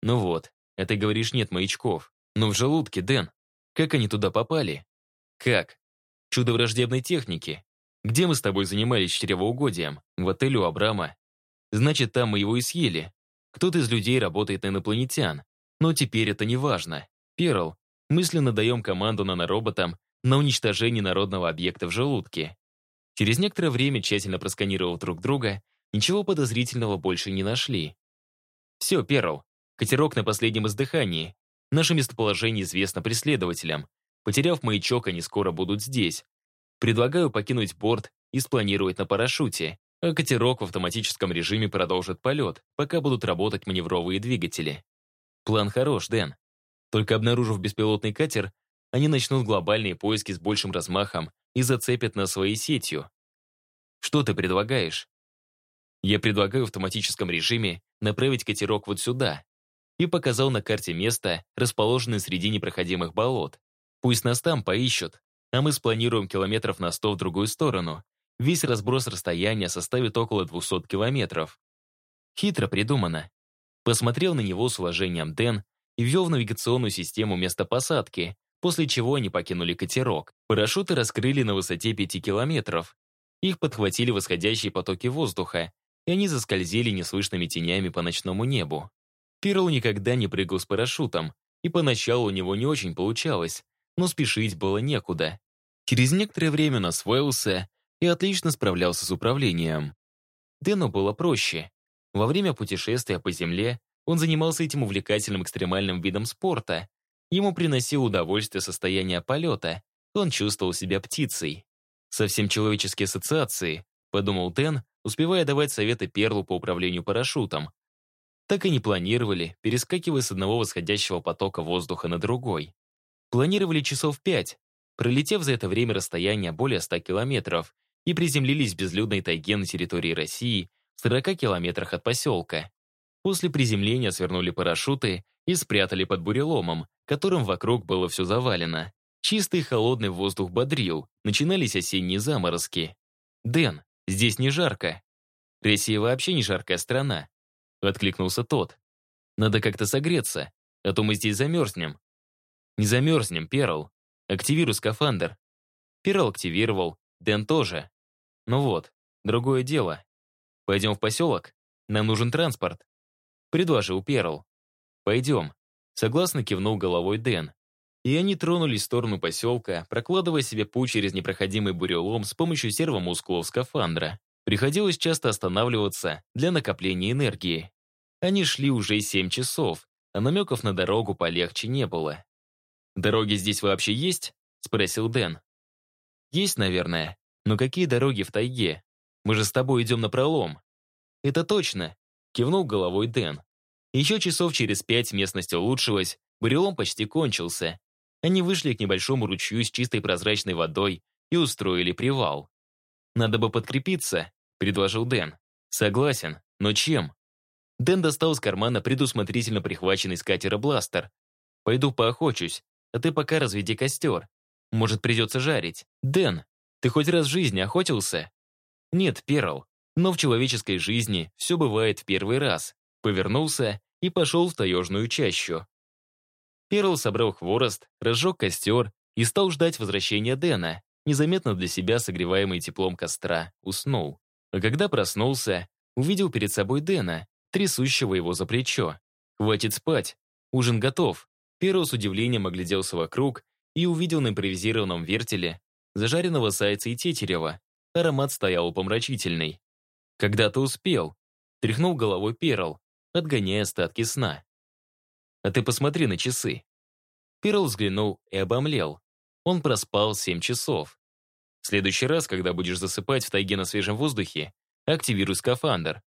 S1: Ну вот, а ты говоришь, нет маячков. Но в желудке, Дэн. Как они туда попали? Как? Чудо враждебной техники. Где мы с тобой занимались чревоугодием? В отеле у Абрама. Значит, там мы его и съели. Кто-то из людей работает на инопланетян. Но теперь это не важно. Перл, мысленно даем команду нанороботам на уничтожение народного объекта в желудке. Через некоторое время, тщательно просканировав друг друга, ничего подозрительного больше не нашли. Все, Перл, катерок на последнем издыхании. Наше местоположение известно преследователям. Потеряв маячок, они скоро будут здесь. Предлагаю покинуть борт и спланировать на парашюте, а катерок в автоматическом режиме продолжит полет, пока будут работать маневровые двигатели. План хорош, Дэн. Только обнаружив беспилотный катер, они начнут глобальные поиски с большим размахом и зацепят нас своей сетью. Что ты предлагаешь? Я предлагаю в автоматическом режиме направить катерок вот сюда. И показал на карте место, расположенное среди непроходимых болот. Пусть нас там поищут, а мы спланируем километров на 100 в другую сторону. Весь разброс расстояния составит около 200 километров. Хитро придумано. Посмотрел на него с уважением Дэн и ввел в навигационную систему место посадки, после чего они покинули катерок. Парашюты раскрыли на высоте 5 километров. Их подхватили восходящие потоки воздуха, и они заскользили неслышными тенями по ночному небу. Пирл никогда не прыгал с парашютом, и поначалу у него не очень получалось, но спешить было некуда. Через некоторое время он освоился и отлично справлялся с управлением. Дэну было проще. Во время путешествия по земле он занимался этим увлекательным экстремальным видом спорта. Ему приносило удовольствие состояние полета, он чувствовал себя птицей. Совсем человеческие ассоциации, подумал Дэн, успевая давать советы Перлу по управлению парашютом. Так и не планировали, перескакивая с одного восходящего потока воздуха на другой. Планировали часов пять, пролетев за это время расстояние более 100 километров, и приземлились в безлюдной тайге на территории России в 40 километрах от поселка. После приземления свернули парашюты и спрятали под буреломом, которым вокруг было все завалено. Чистый холодный воздух бодрил, начинались осенние заморозки. «Дэн, здесь не жарко». «Россия вообще не жаркая страна», — откликнулся тот. «Надо как-то согреться, а то мы здесь замерзнем». Не замерзнем, Перл. Активируй скафандр. Перл активировал, Дэн тоже. Ну вот, другое дело. Пойдем в поселок? Нам нужен транспорт. Предложил Перл. Пойдем. Согласно кивнул головой Дэн. И они тронулись в сторону поселка, прокладывая себе путь через непроходимый бурелом с помощью сервомускулов скафандра. Приходилось часто останавливаться для накопления энергии. Они шли уже 7 часов, а намеков на дорогу полегче не было. «Дороги здесь вообще есть?» — спросил Дэн. «Есть, наверное. Но какие дороги в тайге? Мы же с тобой идем на пролом». «Это точно», — кивнул головой Дэн. Еще часов через пять местность улучшилась, бурелом почти кончился. Они вышли к небольшому ручью с чистой прозрачной водой и устроили привал. «Надо бы подкрепиться», — предложил Дэн. «Согласен, но чем?» Дэн достал из кармана предусмотрительно прихваченный с катера бластер. «Пойду поохочусь, а ты пока разведи костер. Может, придется жарить. Дэн, ты хоть раз в жизни охотился? Нет, Перл. Но в человеческой жизни все бывает в первый раз. Повернулся и пошел в таежную чащу. Перл собрал хворост, разжег костер и стал ждать возвращения Дэна, незаметно для себя согреваемый теплом костра, уснул. А когда проснулся, увидел перед собой Дэна, трясущего его за плечо. «Хватит спать, ужин готов». Перо с удивлением огляделся вокруг и увидел на импровизированном вертеле зажаренного сайца и тетерева. Аромат стоял помрачительный. «Когда ты успел?» Тряхнул головой Перл, отгоняя остатки сна. «А ты посмотри на часы. Перл взглянул и обомлел. Он проспал 7 часов. В следующий раз, когда будешь засыпать в тайге на свежем воздухе, активируй скафандр.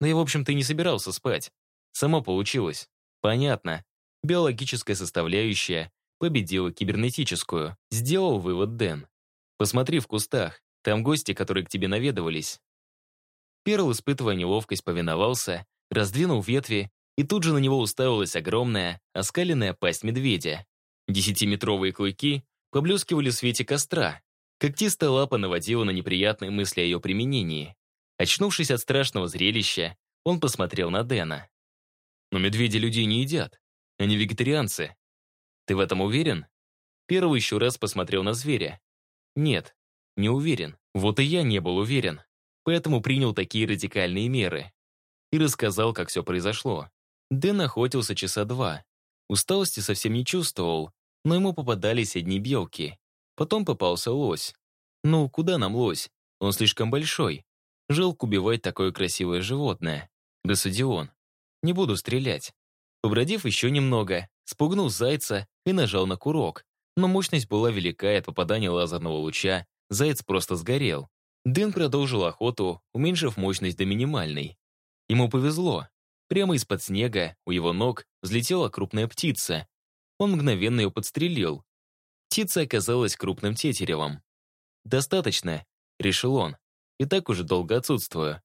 S1: Но я, в общем-то, и не собирался спать. Само получилось. Понятно. Биологическая составляющая победила кибернетическую. Сделал вывод Дэн. Посмотри в кустах. Там гости, которые к тебе наведывались. Перл, испытывая неловкость, повиновался, раздвинул ветви, и тут же на него уставилась огромная, оскаленная пасть медведя. Десятиметровые клыки поблескивали в свете костра. Когтистая лапа наводила на неприятные мысли о ее применении. Очнувшись от страшного зрелища, он посмотрел на Дэна. «Но медведи людей не едят. Они вегетарианцы. Ты в этом уверен?» Перл еще раз посмотрел на зверя. «Нет, не уверен. Вот и я не был уверен. Поэтому принял такие радикальные меры. И рассказал, как все произошло. Дэн охотился часа два. Усталости совсем не чувствовал, но ему попадались одни белки. Потом попался лось. Ну, куда нам лось? Он слишком большой. Жалко убивать такое красивое животное. Рассудил он. Не буду стрелять. Побродив еще немного, спугнул зайца и нажал на курок. Но мощность была велика, и от попадания лазерного луча заяц просто сгорел. Дэн продолжил охоту, уменьшив мощность до минимальной. Ему повезло. Прямо из-под снега у его ног взлетела крупная птица. Он мгновенно ее подстрелил. Птица оказалась крупным тетеревом. «Достаточно», — решил он. «И так уже долго отсутствую».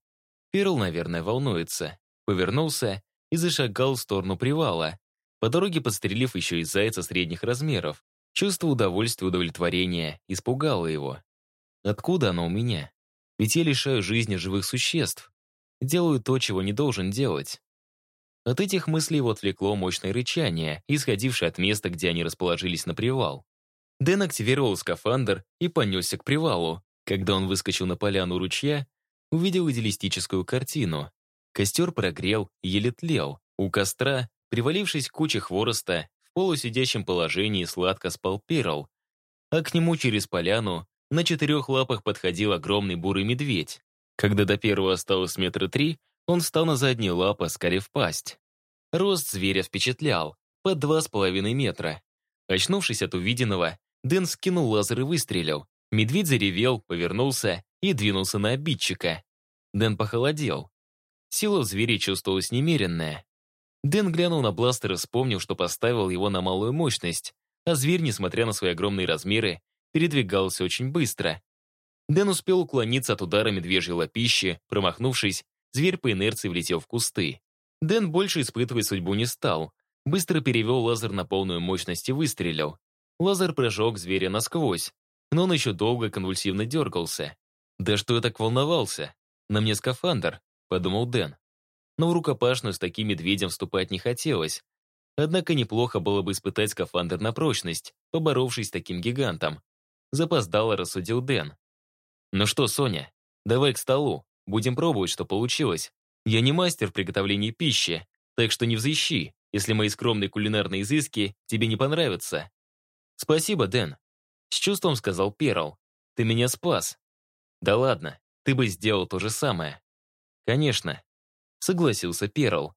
S1: Перл, наверное, волнуется. Повернулся и зашагал в сторону привала, по дороге подстрелив еще и зайца средних размеров. Чувство удовольствия и удовлетворения испугало его. Откуда оно у меня? Ведь я лишаю жизни живых существ. Делаю то, чего не должен делать. От этих мыслей его отвлекло мощное рычание, исходившее от места, где они расположились на привал. Дэн активировал скафандр и понесся к привалу. Когда он выскочил на поляну ручья, увидел идеалистическую картину. Костер прогрел еле тлел. У костра, привалившись к куче хвороста, в полусидящем положении сладко спал перл, а к нему через поляну на четырех лапах подходил огромный бурый медведь. Когда до первого осталось метра три, он встал на задние лапы, скорев пасть. Рост зверя впечатлял, под два с половиной метра. Очнувшись от увиденного, Дэн скинул лазер и выстрелил. Медведь заревел, повернулся и двинулся на обидчика. Дэн похолодел. Сила в звере чувствовалась немеренная. Дэн глянул на бластер и вспомнил, что поставил его на малую мощность, а зверь, несмотря на свои огромные размеры, передвигался очень быстро. Дэн успел уклониться от удара медвежьей лапищи, промахнувшись, зверь по инерции влетел в кусты. Дэн больше испытывать судьбу не стал. Быстро перевел лазер на полную мощность и выстрелил. Лазер прожег зверя насквозь, но он еще долго конвульсивно дергался. «Да что я так волновался? На мне скафандр», — подумал Дэн. Но в рукопашную с таким медведем вступать не хотелось. Однако неплохо было бы испытать скафандр на прочность, поборовшись с таким гигантом. Запоздало рассудил Дэн. «Ну что, Соня, давай к столу. Будем пробовать, что получилось. Я не мастер в приготовлении пищи, так что не взыщи, если мои скромные кулинарные изыски тебе не понравятся». «Спасибо, Дэн», — с чувством сказал Перл. «Ты меня спас». «Да ладно, ты бы сделал то же самое». «Конечно», — согласился Перл.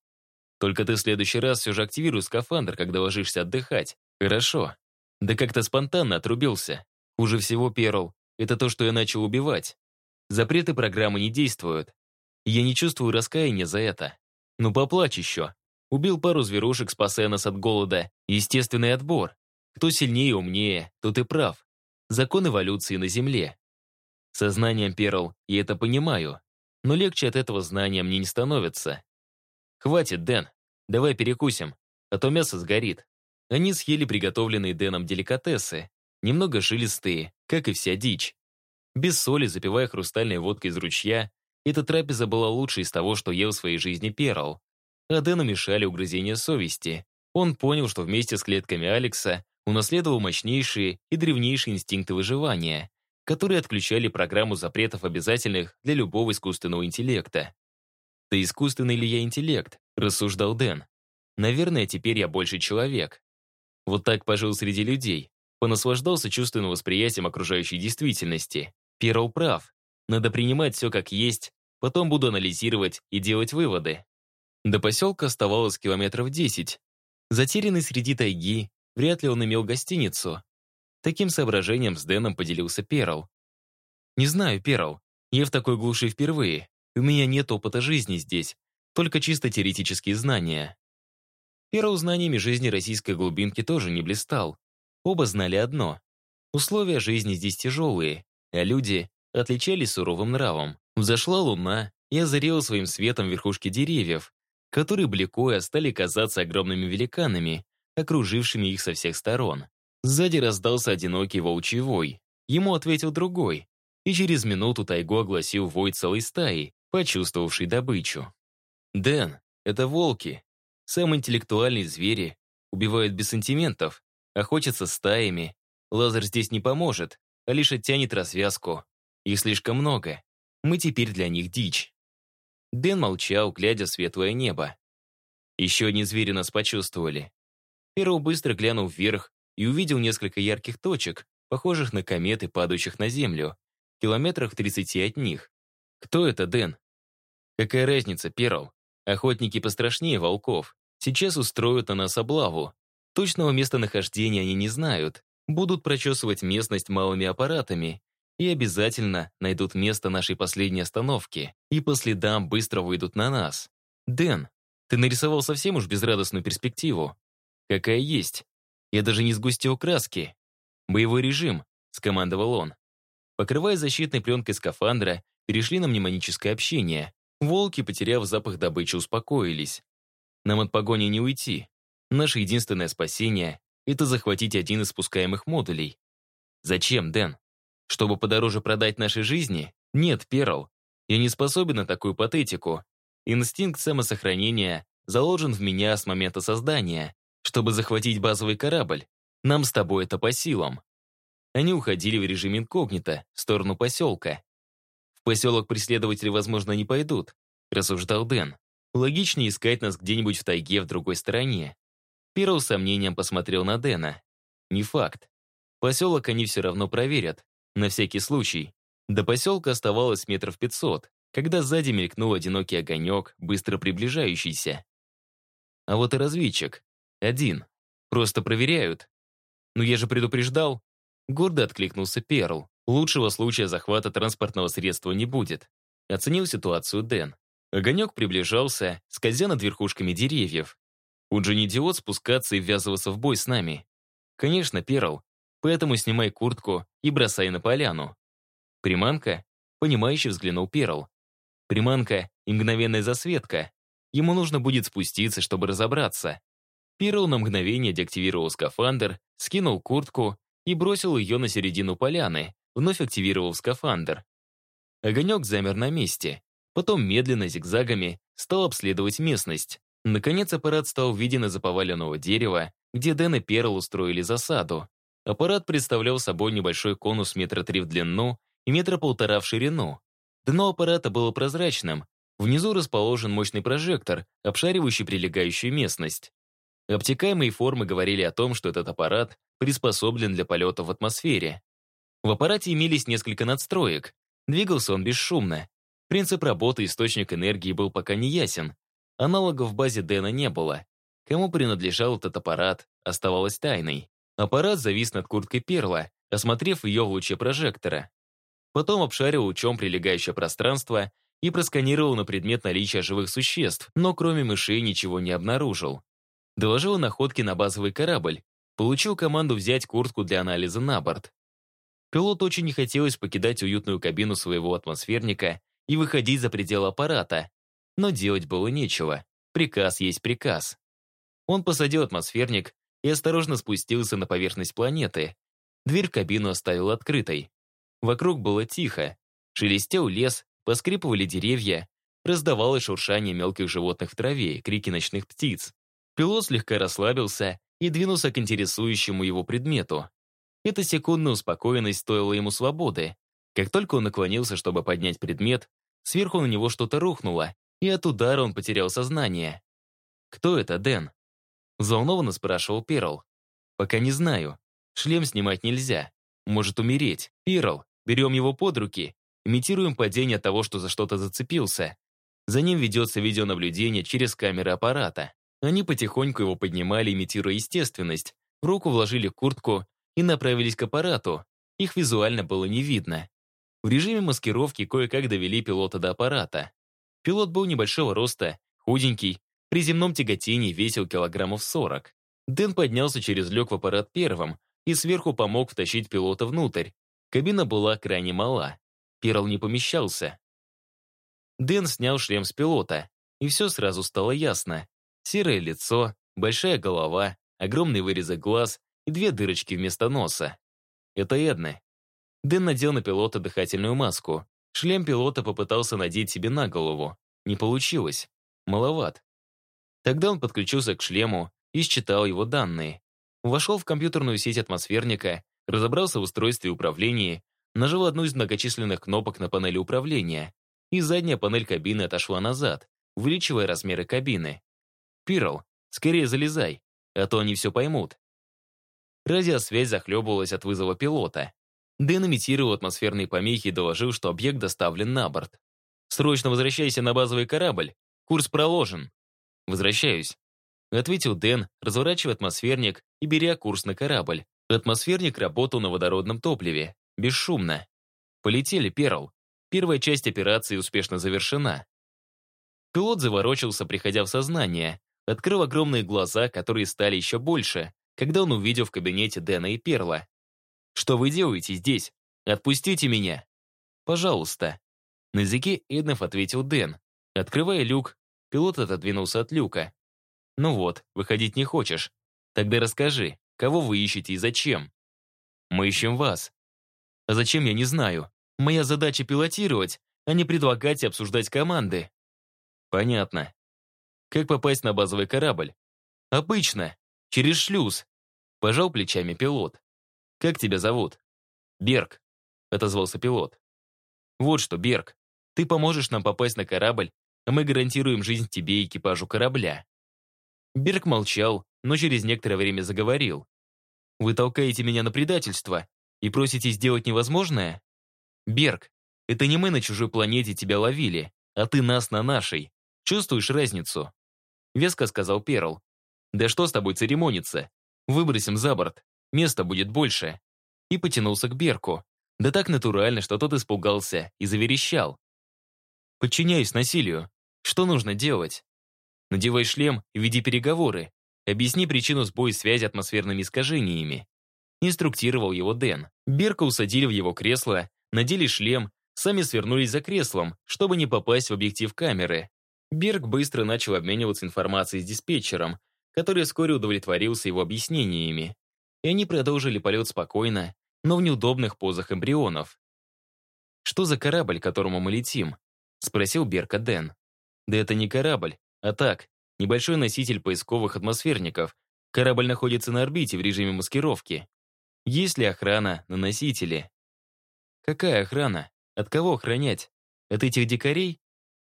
S1: «Только ты в следующий раз все же активируй скафандр, когда ложишься отдыхать. Хорошо». Да как-то спонтанно отрубился. Хуже всего, Перл, это то, что я начал убивать. Запреты программы не действуют. Я не чувствую раскаяния за это. Ну поплачь еще. Убил пару зверушек, спасая нас от голода. Естественный отбор. Кто сильнее и умнее, тот и прав. Закон эволюции на Земле. Сознанием Перл я это понимаю, но легче от этого знания мне не становится. Хватит, Дэн, давай перекусим, а то мясо сгорит. Они съели приготовленные Дэном деликатесы, немного жилистые, как и вся дичь. Без соли, запивая хрустальной водкой из ручья, эта трапеза была лучшей из того, что ел в своей жизни Перл. А Дэну мешали угрызения совести. Он понял, что вместе с клетками Алекса унаследовал мощнейшие и древнейшие инстинкты выживания, которые отключали программу запретов обязательных для любого искусственного интеллекта. «Да искусственный ли я интеллект?» – рассуждал Дэн. «Наверное, теперь я больше человек. Вот так пожил среди людей, понаслаждался чувственным восприятием окружающей действительности. Перл прав. Надо принимать все как есть, потом буду анализировать и делать выводы. До поселка оставалось километров 10. Затерянный среди тайги, вряд ли он имел гостиницу. Таким соображением с Дэном поделился Перл. «Не знаю, Перл. Я в такой глуши впервые. У меня нет опыта жизни здесь, только чисто теоретические знания». Перл знаниями жизни российской глубинки тоже не блистал. Оба знали одно. Условия жизни здесь тяжелые, а люди отличались суровым нравом. Взошла луна и озарила своим светом верхушки деревьев, которые блекуя стали казаться огромными великанами, окружившими их со всех сторон. Сзади раздался одинокий волчий вой. Ему ответил другой. И через минуту тайгу огласил вой целой стаи, почувствовавшей добычу. «Дэн, это волки. Самые интеллектуальные звери. Убивают без сантиментов, охотятся стаями. Лазер здесь не поможет, а лишь оттянет развязку. Их слишком много. Мы теперь для них дичь». Дэн молчал, глядя в светлое небо. Еще одни звери нас почувствовали. Перо быстро глянул вверх и увидел несколько ярких точек, похожих на кометы, падающих на Землю, километрах в 30 от них. Кто это, Дэн? Какая разница, Перл? Охотники пострашнее волков. Сейчас устроят на нас облаву. Точного местонахождения они не знают. Будут прочесывать местность малыми аппаратами и обязательно найдут место нашей последней остановки и по следам быстро выйдут на нас. Дэн, ты нарисовал совсем уж безрадостную перспективу. Какая есть. Я даже не сгустил краски. «Боевой режим», — скомандовал он. Покрывая защитной пленкой скафандра, перешли на мнемоническое общение. Волки, потеряв запах добычи, успокоились. Нам от погони не уйти. Наше единственное спасение — это захватить один из спускаемых модулей. Зачем, Дэн? Чтобы подороже продать наши жизни? Нет, Перл. Я не способен на такую патетику. Инстинкт самосохранения заложен в меня с момента создания. Чтобы захватить базовый корабль, нам с тобой это по силам. Они уходили в режим инкогнито, в сторону поселка. В поселок преследователи, возможно, не пойдут, рассуждал Дэн. Логичнее искать нас где-нибудь в тайге в другой стороне. Перл с сомнением посмотрел на Дэна. Не факт. Поселок они все равно проверят. На всякий случай. До поселка оставалось метров пятьсот, когда сзади мелькнул одинокий огонек, быстро приближающийся. А вот и разведчик. Один. Просто проверяют. Но я же предупреждал. Гордо откликнулся Перл. Лучшего случая захвата транспортного средства не будет. Оценил ситуацию Дэн. Огонек приближался, скользя над верхушками деревьев. Он же не идиот спускаться и ввязываться в бой с нами. Конечно, Перл. Поэтому снимай куртку и бросай на поляну. Приманка? Понимающе взглянул Перл. Приманка и мгновенная засветка. Ему нужно будет спуститься, чтобы разобраться. Перл на мгновение деактивировал скафандр, скинул куртку и бросил ее на середину поляны, вновь активировав скафандр. Огонек замер на месте, потом медленно, зигзагами, стал обследовать местность. Наконец аппарат стал виден из-за поваленного дерева, где Дэн и Перл устроили засаду. Аппарат представлял собой небольшой конус метра три в длину и метра полтора в ширину. Дно аппарата было прозрачным. Внизу расположен мощный прожектор, обшаривающий прилегающую местность. Обтекаемые формы говорили о том, что этот аппарат приспособлен для полета в атмосфере. В аппарате имелись несколько надстроек. Двигался он бесшумно. Принцип работы источник энергии был пока не ясен. Аналогов в базе Дэна не было. Кому принадлежал этот аппарат, оставалось тайной. Аппарат завис над курткой Перла, осмотрев ее в луче прожектора. Потом обшарил лучом прилегающее пространство и просканировал на предмет наличия живых существ, но кроме мышей ничего не обнаружил. Доложил находки на базовый корабль. Получил команду взять куртку для анализа на борт. Пилот очень не хотелось покидать уютную кабину своего атмосферника и выходить за пределы аппарата. Но делать было нечего. Приказ есть приказ. Он посадил атмосферник и осторожно спустился на поверхность планеты. Дверь в кабину оставил открытой. Вокруг было тихо. Шелестел лес, поскрипывали деревья, раздавалось шуршание мелких животных в траве, крики ночных птиц. Пилот слегка расслабился и двинулся к интересующему его предмету. Эта секундная успокоенность стоила ему свободы. Как только он наклонился, чтобы поднять предмет, сверху на него что-то рухнуло, и от удара он потерял сознание. «Кто это, Дэн?» Взволнованно спрашивал Перл. «Пока не знаю. Шлем снимать нельзя. Может умереть. Перл, берем его под руки, имитируем падение того, что за что-то зацепился. За ним ведется видеонаблюдение через камеры аппарата. Они потихоньку его поднимали, имитируя естественность, В руку вложили куртку и направились к аппарату. Их визуально было не видно. В режиме маскировки кое-как довели пилота до аппарата. Пилот был небольшого роста, худенький, при земном тяготении весил килограммов 40. Дэн поднялся через люк в аппарат первым и сверху помог втащить пилота внутрь. Кабина была крайне мала. Перл не помещался. Дэн снял шлем с пилота, и все сразу стало ясно. Серое лицо, большая голова, огромный вырезок глаз и две дырочки вместо носа. Это Эдны. Дэн надел на пилота дыхательную маску. Шлем пилота попытался надеть себе на голову. Не получилось. Маловат. Тогда он подключился к шлему и считал его данные. Вошел в компьютерную сеть атмосферника, разобрался в устройстве управления, нажал одну из многочисленных кнопок на панели управления, и задняя панель кабины отошла назад, увеличивая размеры кабины. «Пирл, скорее залезай, а то они все поймут». Радиосвязь захлебывалась от вызова пилота. Дэн имитировал атмосферные помехи и доложил, что объект доставлен на борт. «Срочно возвращайся на базовый корабль. Курс проложен». «Возвращаюсь», — ответил Дэн, разворачивая атмосферник и беря курс на корабль. Атмосферник работал на водородном топливе, бесшумно. Полетели, Перл. Первая часть операции успешно завершена. Пилот заворочился, приходя в сознание, открыл огромные глаза, которые стали еще больше, когда он увидел в кабинете Дэна и Перла. «Что вы делаете здесь? Отпустите меня!» «Пожалуйста». На языке Эднов ответил Дэн. Открывая люк, пилот отодвинулся от люка. «Ну вот, выходить не хочешь. Тогда расскажи, кого вы ищете и зачем?» «Мы ищем вас». «А зачем, я не знаю. Моя задача пилотировать, а не предлагать и обсуждать команды». «Понятно. Как попасть на базовый корабль?» «Обычно. Через шлюз». Пожал плечами пилот. «Как тебя зовут?» «Берг», — отозвался пилот. «Вот что, Берг, ты поможешь нам попасть на корабль, а мы гарантируем жизнь тебе и экипажу корабля». Берг молчал, но через некоторое время заговорил. «Вы толкаете меня на предательство и просите сделать невозможное? Берг, это не мы на чужой планете тебя ловили, а ты нас на нашей. Чувствуешь разницу?» Веско сказал Перл. «Да что с тобой церемониться? Выбросим за борт. Места будет больше. И потянулся к Берку. Да так натурально, что тот испугался и заверещал. Подчиняюсь насилию. Что нужно делать? Надевай шлем и веди переговоры. Объясни причину сбоя связи атмосферными искажениями. Инструктировал его Дэн. Берка усадили в его кресло, надели шлем, сами свернулись за креслом, чтобы не попасть в объектив камеры. Берг быстро начал обмениваться информацией с диспетчером, который вскоре удовлетворился его объяснениями и они продолжили полет спокойно, но в неудобных позах эмбрионов. «Что за корабль, к которому мы летим?» — спросил Берка Дэн. «Да это не корабль, а так, небольшой носитель поисковых атмосферников. Корабль находится на орбите в режиме маскировки. Есть ли охрана на носителе?» «Какая охрана? От кого охранять? От этих дикарей?»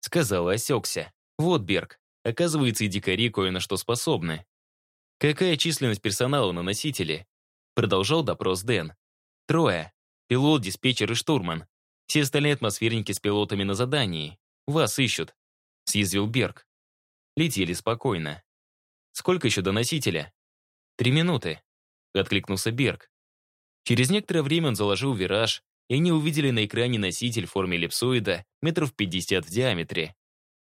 S1: Сказал осекся. «Вот, Берг, оказывается, и дикари кое на что способны. «Какая численность персонала на носителе?» Продолжал допрос Дэн. «Трое. Пилот, диспетчер и штурман. Все остальные атмосферники с пилотами на задании. Вас ищут», — съязвил Берг. Летели спокойно. «Сколько еще до носителя?» «Три минуты», — откликнулся Берг. Через некоторое время он заложил вираж, и они увидели на экране носитель в форме эллипсоида метров 50 в диаметре.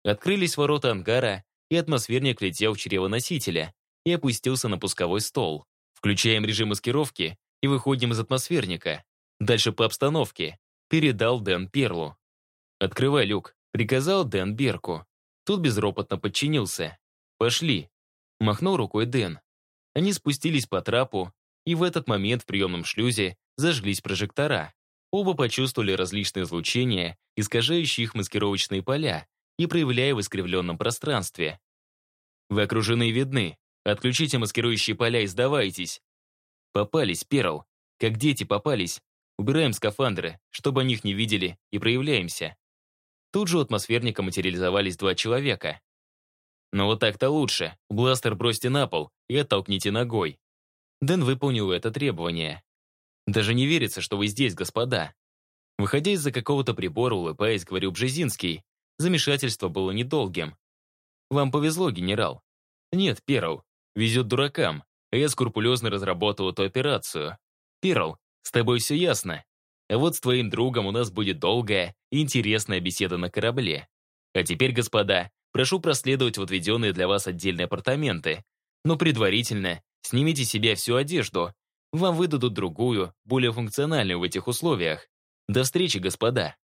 S1: Открылись ворота ангара, и атмосферник летел в чрево носителя, и опустился на пусковой стол. Включаем режим маскировки и выходим из атмосферника. Дальше по обстановке. Передал Дэн Перлу. «Открывай люк», — приказал Дэн Берку. Тут безропотно подчинился. «Пошли», — махнул рукой Дэн. Они спустились по трапу, и в этот момент в приемном шлюзе зажглись прожектора. Оба почувствовали различные излучения, искажающие их маскировочные поля и проявляя в искривленном пространстве. «Вы окружены и видны», Отключите маскирующие поля и сдавайтесь. Попались, Перл. Как дети попались. Убираем скафандры, чтобы они их не видели, и проявляемся. Тут же у атмосферника материализовались два человека. Но вот так-то лучше. Бластер бросьте на пол и оттолкните ногой. Дэн выполнил это требование. Даже не верится, что вы здесь, господа. Выходя из-за какого-то прибора, улыбаясь, говорил Бжезинский, замешательство было недолгим. Вам повезло, генерал. Нет, Перл, Везет дуракам. я скрупулезно разработал эту операцию. Перл, с тобой все ясно. А вот с твоим другом у нас будет долгая и интересная беседа на корабле. А теперь, господа, прошу проследовать в отведенные для вас отдельные апартаменты. Но предварительно снимите себе всю одежду. Вам выдадут другую, более функциональную в этих условиях. До встречи, господа.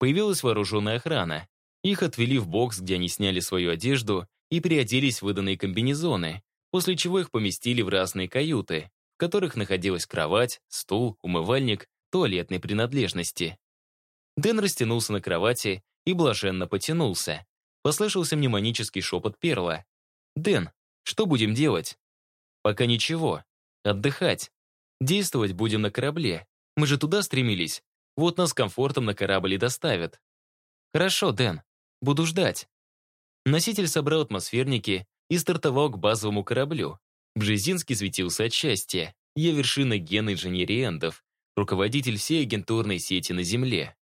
S1: Появилась вооруженная охрана. Их отвели в бокс, где они сняли свою одежду и переоделись в выданные комбинезоны, после чего их поместили в разные каюты, в которых находилась кровать, стул, умывальник, туалетной принадлежности. Дэн растянулся на кровати и блаженно потянулся. Послышался мнемонический шепот Перла. «Дэн, что будем делать?» «Пока ничего. Отдыхать. Действовать будем на корабле. Мы же туда стремились. Вот нас комфортом на корабль и доставят». «Хорошо, Дэн. Буду ждать». Носитель собрал атмосферники и стартовал к базовому кораблю. Бжезинский светился от счастья. Я вершина геноинженерии Эндов, руководитель всей агентурной сети на Земле.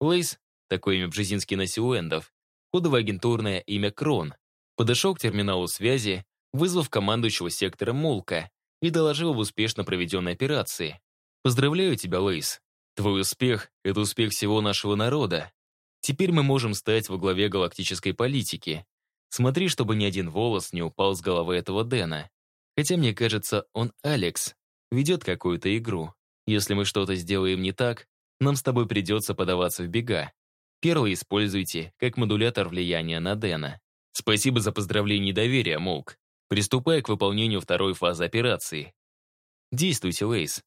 S1: Лейс, такое имя Бжезинский носил Эндов, кодовое агентурное имя Крон, подошел к терминалу связи, вызвав командующего сектора Молка и доложил об успешно проведенной операции. «Поздравляю тебя, Лейс. Твой успех — это успех всего нашего народа. Теперь мы можем стать во главе галактической политики. Смотри, чтобы ни один волос не упал с головы этого Дэна. Хотя, мне кажется, он, Лейс, ведет какую-то игру. Если мы что-то сделаем не так, нам с тобой придется подаваться в бега. Перлы используйте как модулятор влияния на Дэна. Спасибо за поздравление и доверие, Молк. Приступаю к выполнению второй фазы операции. Действуйте, Лейс.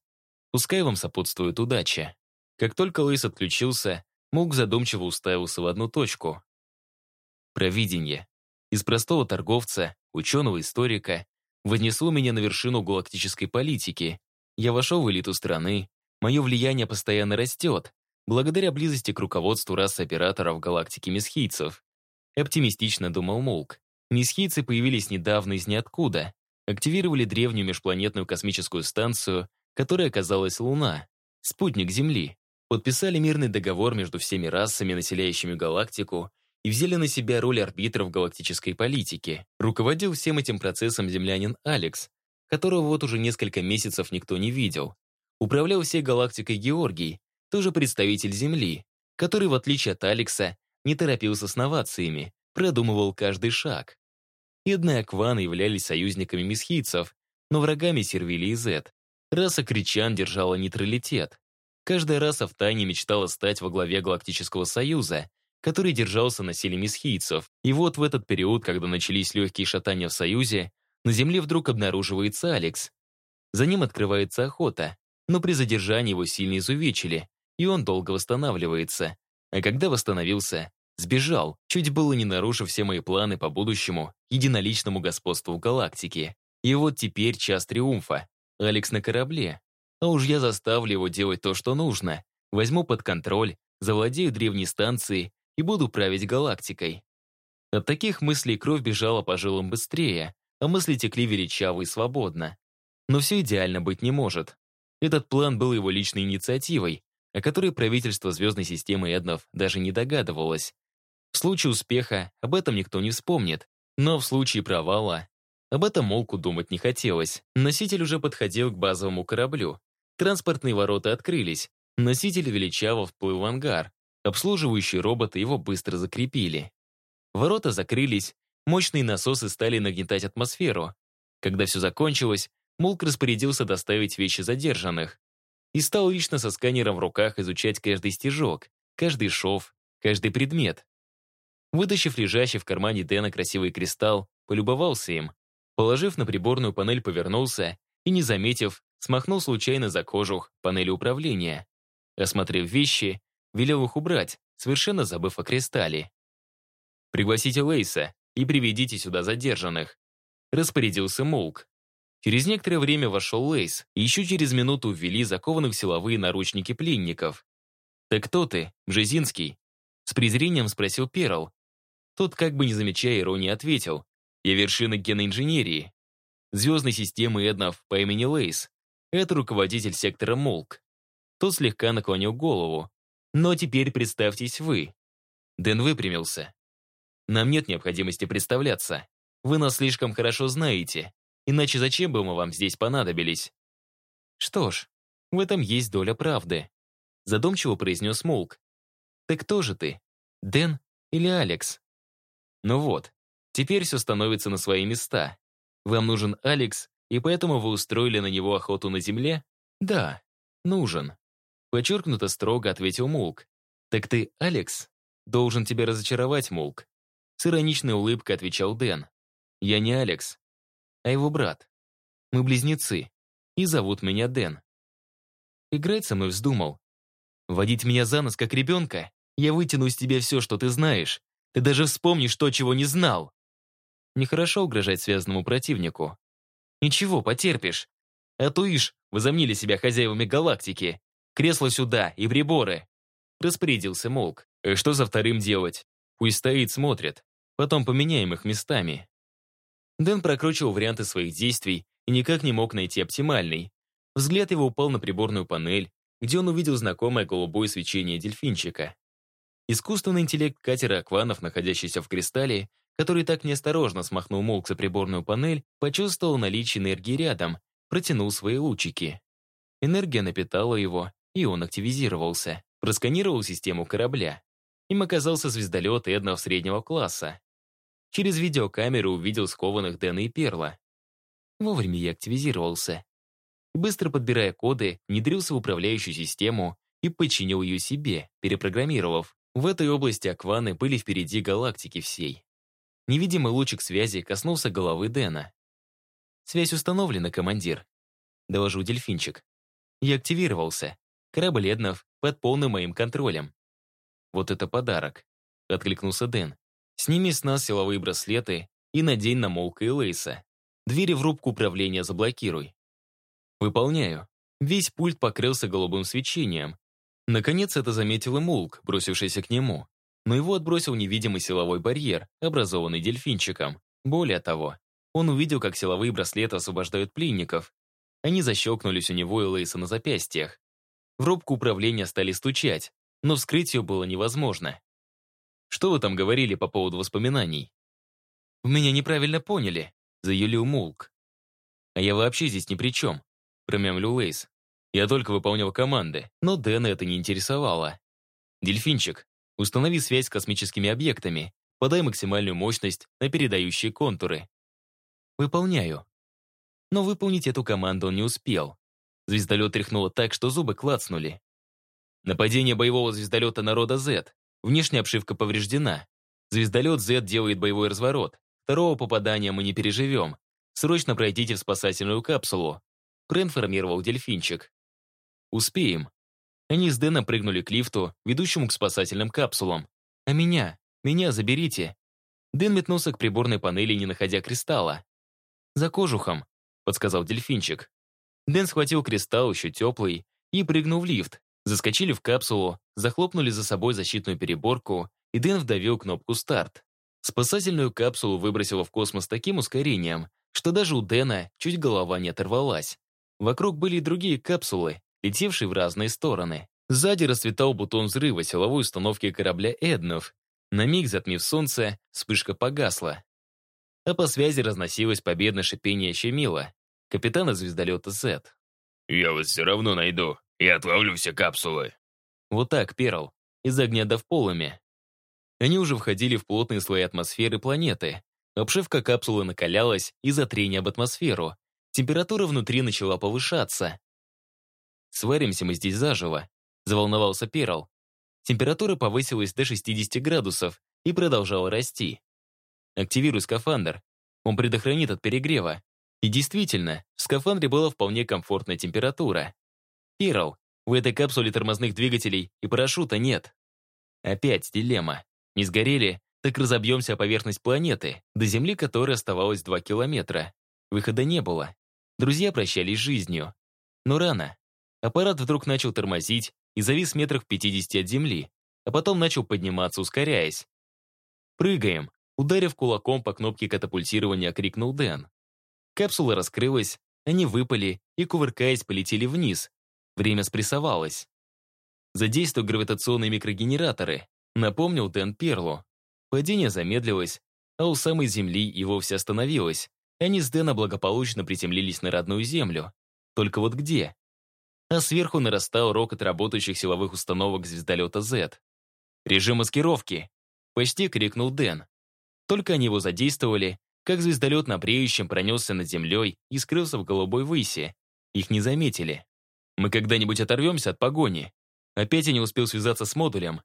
S1: Пускай вам сопутствует удача. Как только Лейс отключился, Молк задумчиво уставился в одну точку. Провидение из простого торговца, ученого-историка, вознесло меня на вершину галактической политики. Я вошел в элиту страны, мое влияние постоянно растет, благодаря близости к руководству расы операторов галактики месхийцев. Оптимистично думал Молк. Месхийцы появились недавно из ниоткуда, активировали древнюю межпланетную космическую станцию, которая оказалась Луна, спутник Земли, подписали мирный договор между всеми расами, населяющими галактику, и взяли на себя роль арбитров галактической политики. Руководил всем этим процессом землянин Алекс, которого вот уже несколько месяцев никто не видел. Управлял всей галактикой Георгий, тоже представитель Земли, который, в отличие от Алекса, не торопился с новациями, продумывал каждый шаг. Эдна и Аквана являлись союзниками месхийцев, но врагами Сервили и Зет. Раса Кричан держала нейтралитет. Каждая раса в тайне мечтала стать во главе Галактического Союза, который держался на силе месхийцев. И вот в этот период, когда начались легкие шатания в Союзе, на Земле вдруг обнаруживается Алекс. За ним открывается охота, но при задержании его сильно изувечили, и он долго восстанавливается. А когда восстановился, сбежал, чуть было не нарушив все мои планы по будущему единоличному господству в галактике. И вот теперь час триумфа. Алекс на корабле. А уж я заставлю его делать то, что нужно. Возьму под контроль, завладею древней станцией и буду править галактикой. От таких мыслей кровь бежала по жилам быстрее, а мысли текли величаво и свободно. Но все идеально быть не может. Этот план был его личной инициативой, о которой правительство звездной системы Эднов даже не догадывалось. В случае успеха об этом никто не вспомнит, но в случае провала об этом Молку думать не хотелось. Носитель уже подходил к базовому кораблю. Транспортные ворота открылись. Носитель величаво вплыл в ангар, Обслуживающие роботы его быстро закрепили. Ворота закрылись, мощные насосы стали нагнетать атмосферу. Когда все закончилось, Мулк распорядился доставить вещи задержанных и стал лично со сканером в руках изучать каждый стежок, каждый шов, каждый предмет. Вытащив лежащий в кармане Дэна красивый кристалл, полюбовался им. Положив на приборную панель, повернулся и, не заметив, смахнул случайно за кожух панели управления. Осмотрев вещи, велел их убрать, совершенно забыв о кристалле. «Пригласите Лейса и приведите сюда задержанных», распорядился Молк. Через некоторое время вошел Лейс, и еще через минуту ввели закованных в силовые наручники пленников. «Так кто ты, Бжезинский?» С презрением спросил Перл. Тот, как бы не замечая иронии, ответил. «Я вершина геноинженерии. Звездной системы Эднов по имени Лейс. Это руководитель сектора Молк». Тот слегка наклонил голову, но теперь представьтесь вы. Дэн выпрямился. Нам нет необходимости представляться. Вы нас слишком хорошо знаете. Иначе зачем бы мы вам здесь понадобились? Что ж, в этом есть доля правды. Задумчиво произнес Молк. Так кто же ты? Дэн или Алекс? Ну вот, теперь все становится на свои места. Вам нужен Алекс, и поэтому вы устроили на него охоту на земле? Да, нужен. Подчеркнуто строго ответил Мулк. Так ты, Алекс? Должен тебя разочаровать, Мулк. С ироничной улыбкой отвечал Дэн. Я не Алекс, а его брат. Мы близнецы, и зовут меня Дэн. Играть со мной вздумал. Водить меня за нос, как ребенка? Я вытяну из тебя все, что ты знаешь. Ты даже вспомнишь то, чего не знал. Нехорошо угрожать связанному противнику. Ничего, потерпишь. А то ишь, возомнили себя хозяевами галактики. Кресло сюда и приборы. Распорядился Молк. «Э, что за вторым делать? Пусть стоит, смотрит. Потом поменяем их местами. Дэн прокручивал варианты своих действий и никак не мог найти оптимальный. Взгляд его упал на приборную панель, где он увидел знакомое голубое свечение дельфинчика. Искусственный интеллект катера Акванов, находящийся в кристалле, который так неосторожно смахнул молк за приборную панель, почувствовал наличие энергии рядом, протянул свои лучики. Энергия напитала его, и он активизировался, просканировал систему корабля. Им оказался звездолет Эднов среднего класса. Через видеокамеру увидел скованных Дэна и Перла. Вовремя я активизировался. Быстро подбирая коды, внедрился в управляющую систему и подчинил ее себе, перепрограммировав. В этой области Акваны были впереди галактики всей. Невидимый лучик связи коснулся головы Дэна. «Связь установлена, командир», — доложил дельфинчик. Я активировался. Корабль Эднов под полным моим контролем. «Вот это подарок», — откликнулся Дэн. «Сними с нас силовые браслеты и надень на Молка и Лейса. Двери в рубку управления заблокируй». «Выполняю». Весь пульт покрылся голубым свечением. Наконец это заметил и Мулк, бросившийся к нему но его отбросил невидимый силовой барьер, образованный дельфинчиком. Более того, он увидел, как силовые браслеты освобождают пленников. Они защелкнулись у него и Лейса на запястьях. В рубку управления стали стучать, но вскрыть ее было невозможно. «Что вы там говорили по поводу воспоминаний?» «Вы меня неправильно поняли», — заявил Молк. «А я вообще здесь ни при чем», — промямлил Лейс. «Я только выполнял команды, но Дэна это не интересовало. Дельфинчик, Установи связь с космическими объектами. Подай максимальную мощность на передающие контуры. Выполняю. Но выполнить эту команду он не успел. Звездолет тряхнуло так, что зубы клацнули. Нападение боевого звездолета народа Z. Внешняя обшивка повреждена. Звездолет Z делает боевой разворот. Второго попадания мы не переживем. Срочно пройдите в спасательную капсулу. Проинформировал дельфинчик. Успеем. Они с Дэном прыгнули к лифту, ведущему к спасательным капсулам. «А меня? Меня заберите!» Дэн метнулся к приборной панели, не находя кристалла. «За кожухом», — подсказал дельфинчик. Дэн схватил кристалл, еще теплый, и прыгнул в лифт. Заскочили в капсулу, захлопнули за собой защитную переборку, и Дэн вдавил кнопку «Старт». Спасательную капсулу выбросило в космос таким ускорением, что даже у Дэна чуть голова не оторвалась. Вокруг были и другие капсулы, летевший в разные стороны. Сзади расцветал бутон взрыва силовой установки корабля «Эднов». На миг, затмив солнце, вспышка погасла. А по связи разносилось победное шипение Щемила, капитана звездолета Z.
S2: «Я вас все равно найду и отловлю все капсулы».
S1: Вот так, Перл, из огня до в полыми. Они уже входили в плотные слои атмосферы планеты. Обшивка капсулы накалялась из-за трения об атмосферу. Температура внутри начала повышаться. Сваримся мы здесь заживо», — заволновался Перл. Температура повысилась до 60 градусов и продолжала расти. «Активируй скафандр. Он предохранит от перегрева». И действительно, в скафандре была вполне комфортная температура. «Перл, в этой капсуле тормозных двигателей и парашюта нет». Опять дилемма. Не сгорели, так разобьемся о поверхность планеты, до Земли которой оставалось 2 километра. Выхода не было. Друзья прощались с жизнью. Но рано. Аппарат вдруг начал тормозить и завис метрах в 50 от земли, а потом начал подниматься, ускоряясь. «Прыгаем!» Ударив кулаком по кнопке катапультирования, крикнул Дэн. Капсула раскрылась, они выпали и, кувыркаясь, полетели вниз. Время спрессовалось. «Задействуй гравитационные микрогенераторы», напомнил Дэн Перлу. Падение замедлилось, а у самой Земли и вовсе остановилось. они с Дэна благополучно приземлились на родную землю. Только вот где? А сверху нарастал рокот работающих силовых установок звездолета Z. «Режим маскировки!» — почти крикнул Дэн. Только они его задействовали, как звездолет на бреющем пронесся над землей и скрылся в голубой выси. Их не заметили. «Мы когда-нибудь оторвемся от погони?» Опять я не успел связаться с модулем.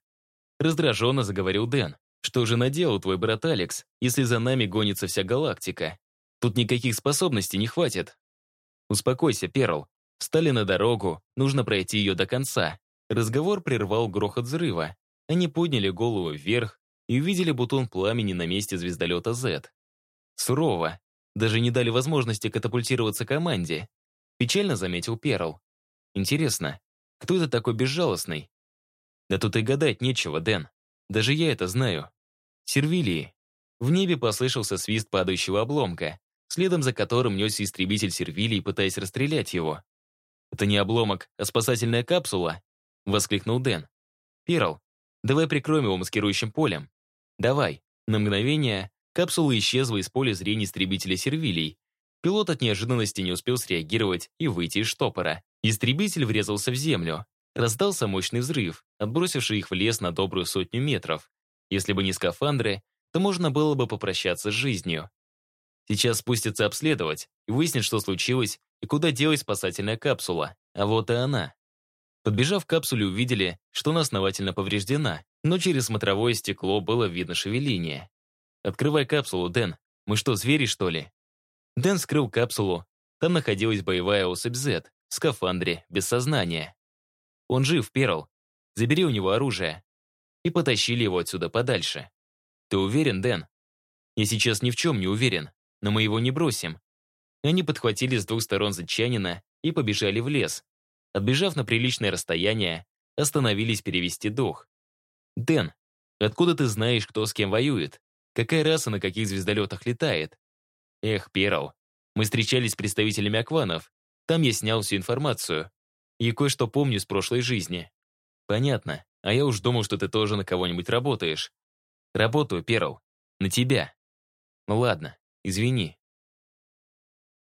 S1: Раздраженно заговорил Дэн. «Что же наделал твой брат Алекс, если за нами гонится вся галактика? Тут никаких способностей не хватит». «Успокойся, Перл. Встали на дорогу, нужно пройти ее до конца». Разговор прервал грохот взрыва. Они подняли голову вверх и увидели бутон пламени на месте звездолета Z. Сурово. Даже не дали возможности катапультироваться команде. Печально заметил Перл. Интересно, кто это такой безжалостный? Да тут и гадать нечего, Дэн. Даже я это знаю. Сервилии. В небе послышался свист падающего обломка, следом за которым несся истребитель Сервилии, пытаясь расстрелять его. «Это не обломок, а спасательная капсула!» — воскликнул Дэн. «Перл, давай прикроем его маскирующим полем». «Давай». На мгновение капсула исчезла из поля зрения истребителя Сервилий. Пилот от неожиданности не успел среагировать и выйти из штопора. Истребитель врезался в землю. Раздался мощный взрыв, отбросивший их в лес на добрую сотню метров. Если бы не скафандры, то можно было бы попрощаться с жизнью. Сейчас спустятся обследовать и выяснят, что случилось и куда делась спасательная капсула. А вот и она. Подбежав к капсуле, увидели, что она основательно повреждена, но через смотровое стекло было видно шевеление. «Открывай капсулу, Дэн. Мы что, звери, что ли?» Дэн скрыл капсулу. Там находилась боевая особь Z в скафандре, без сознания. Он жив, Перл. Забери у него оружие. И потащили его отсюда подальше. Ты уверен, Дэн? Я сейчас ни в чем не уверен, но мы его не бросим. Они подхватили с двух сторон зачанина и побежали в лес, Отбежав на приличное расстояние, остановились перевести дух. «Дэн, откуда ты знаешь, кто с кем воюет? Какая раса на каких звездолетах летает?» «Эх, Перл, мы встречались с представителями Акванов. Там я снял всю информацию. И кое-что помню с прошлой жизни». «Понятно. А я уж думал, что ты тоже на кого-нибудь работаешь». «Работаю, Перл. На тебя». «Ну ладно, извини.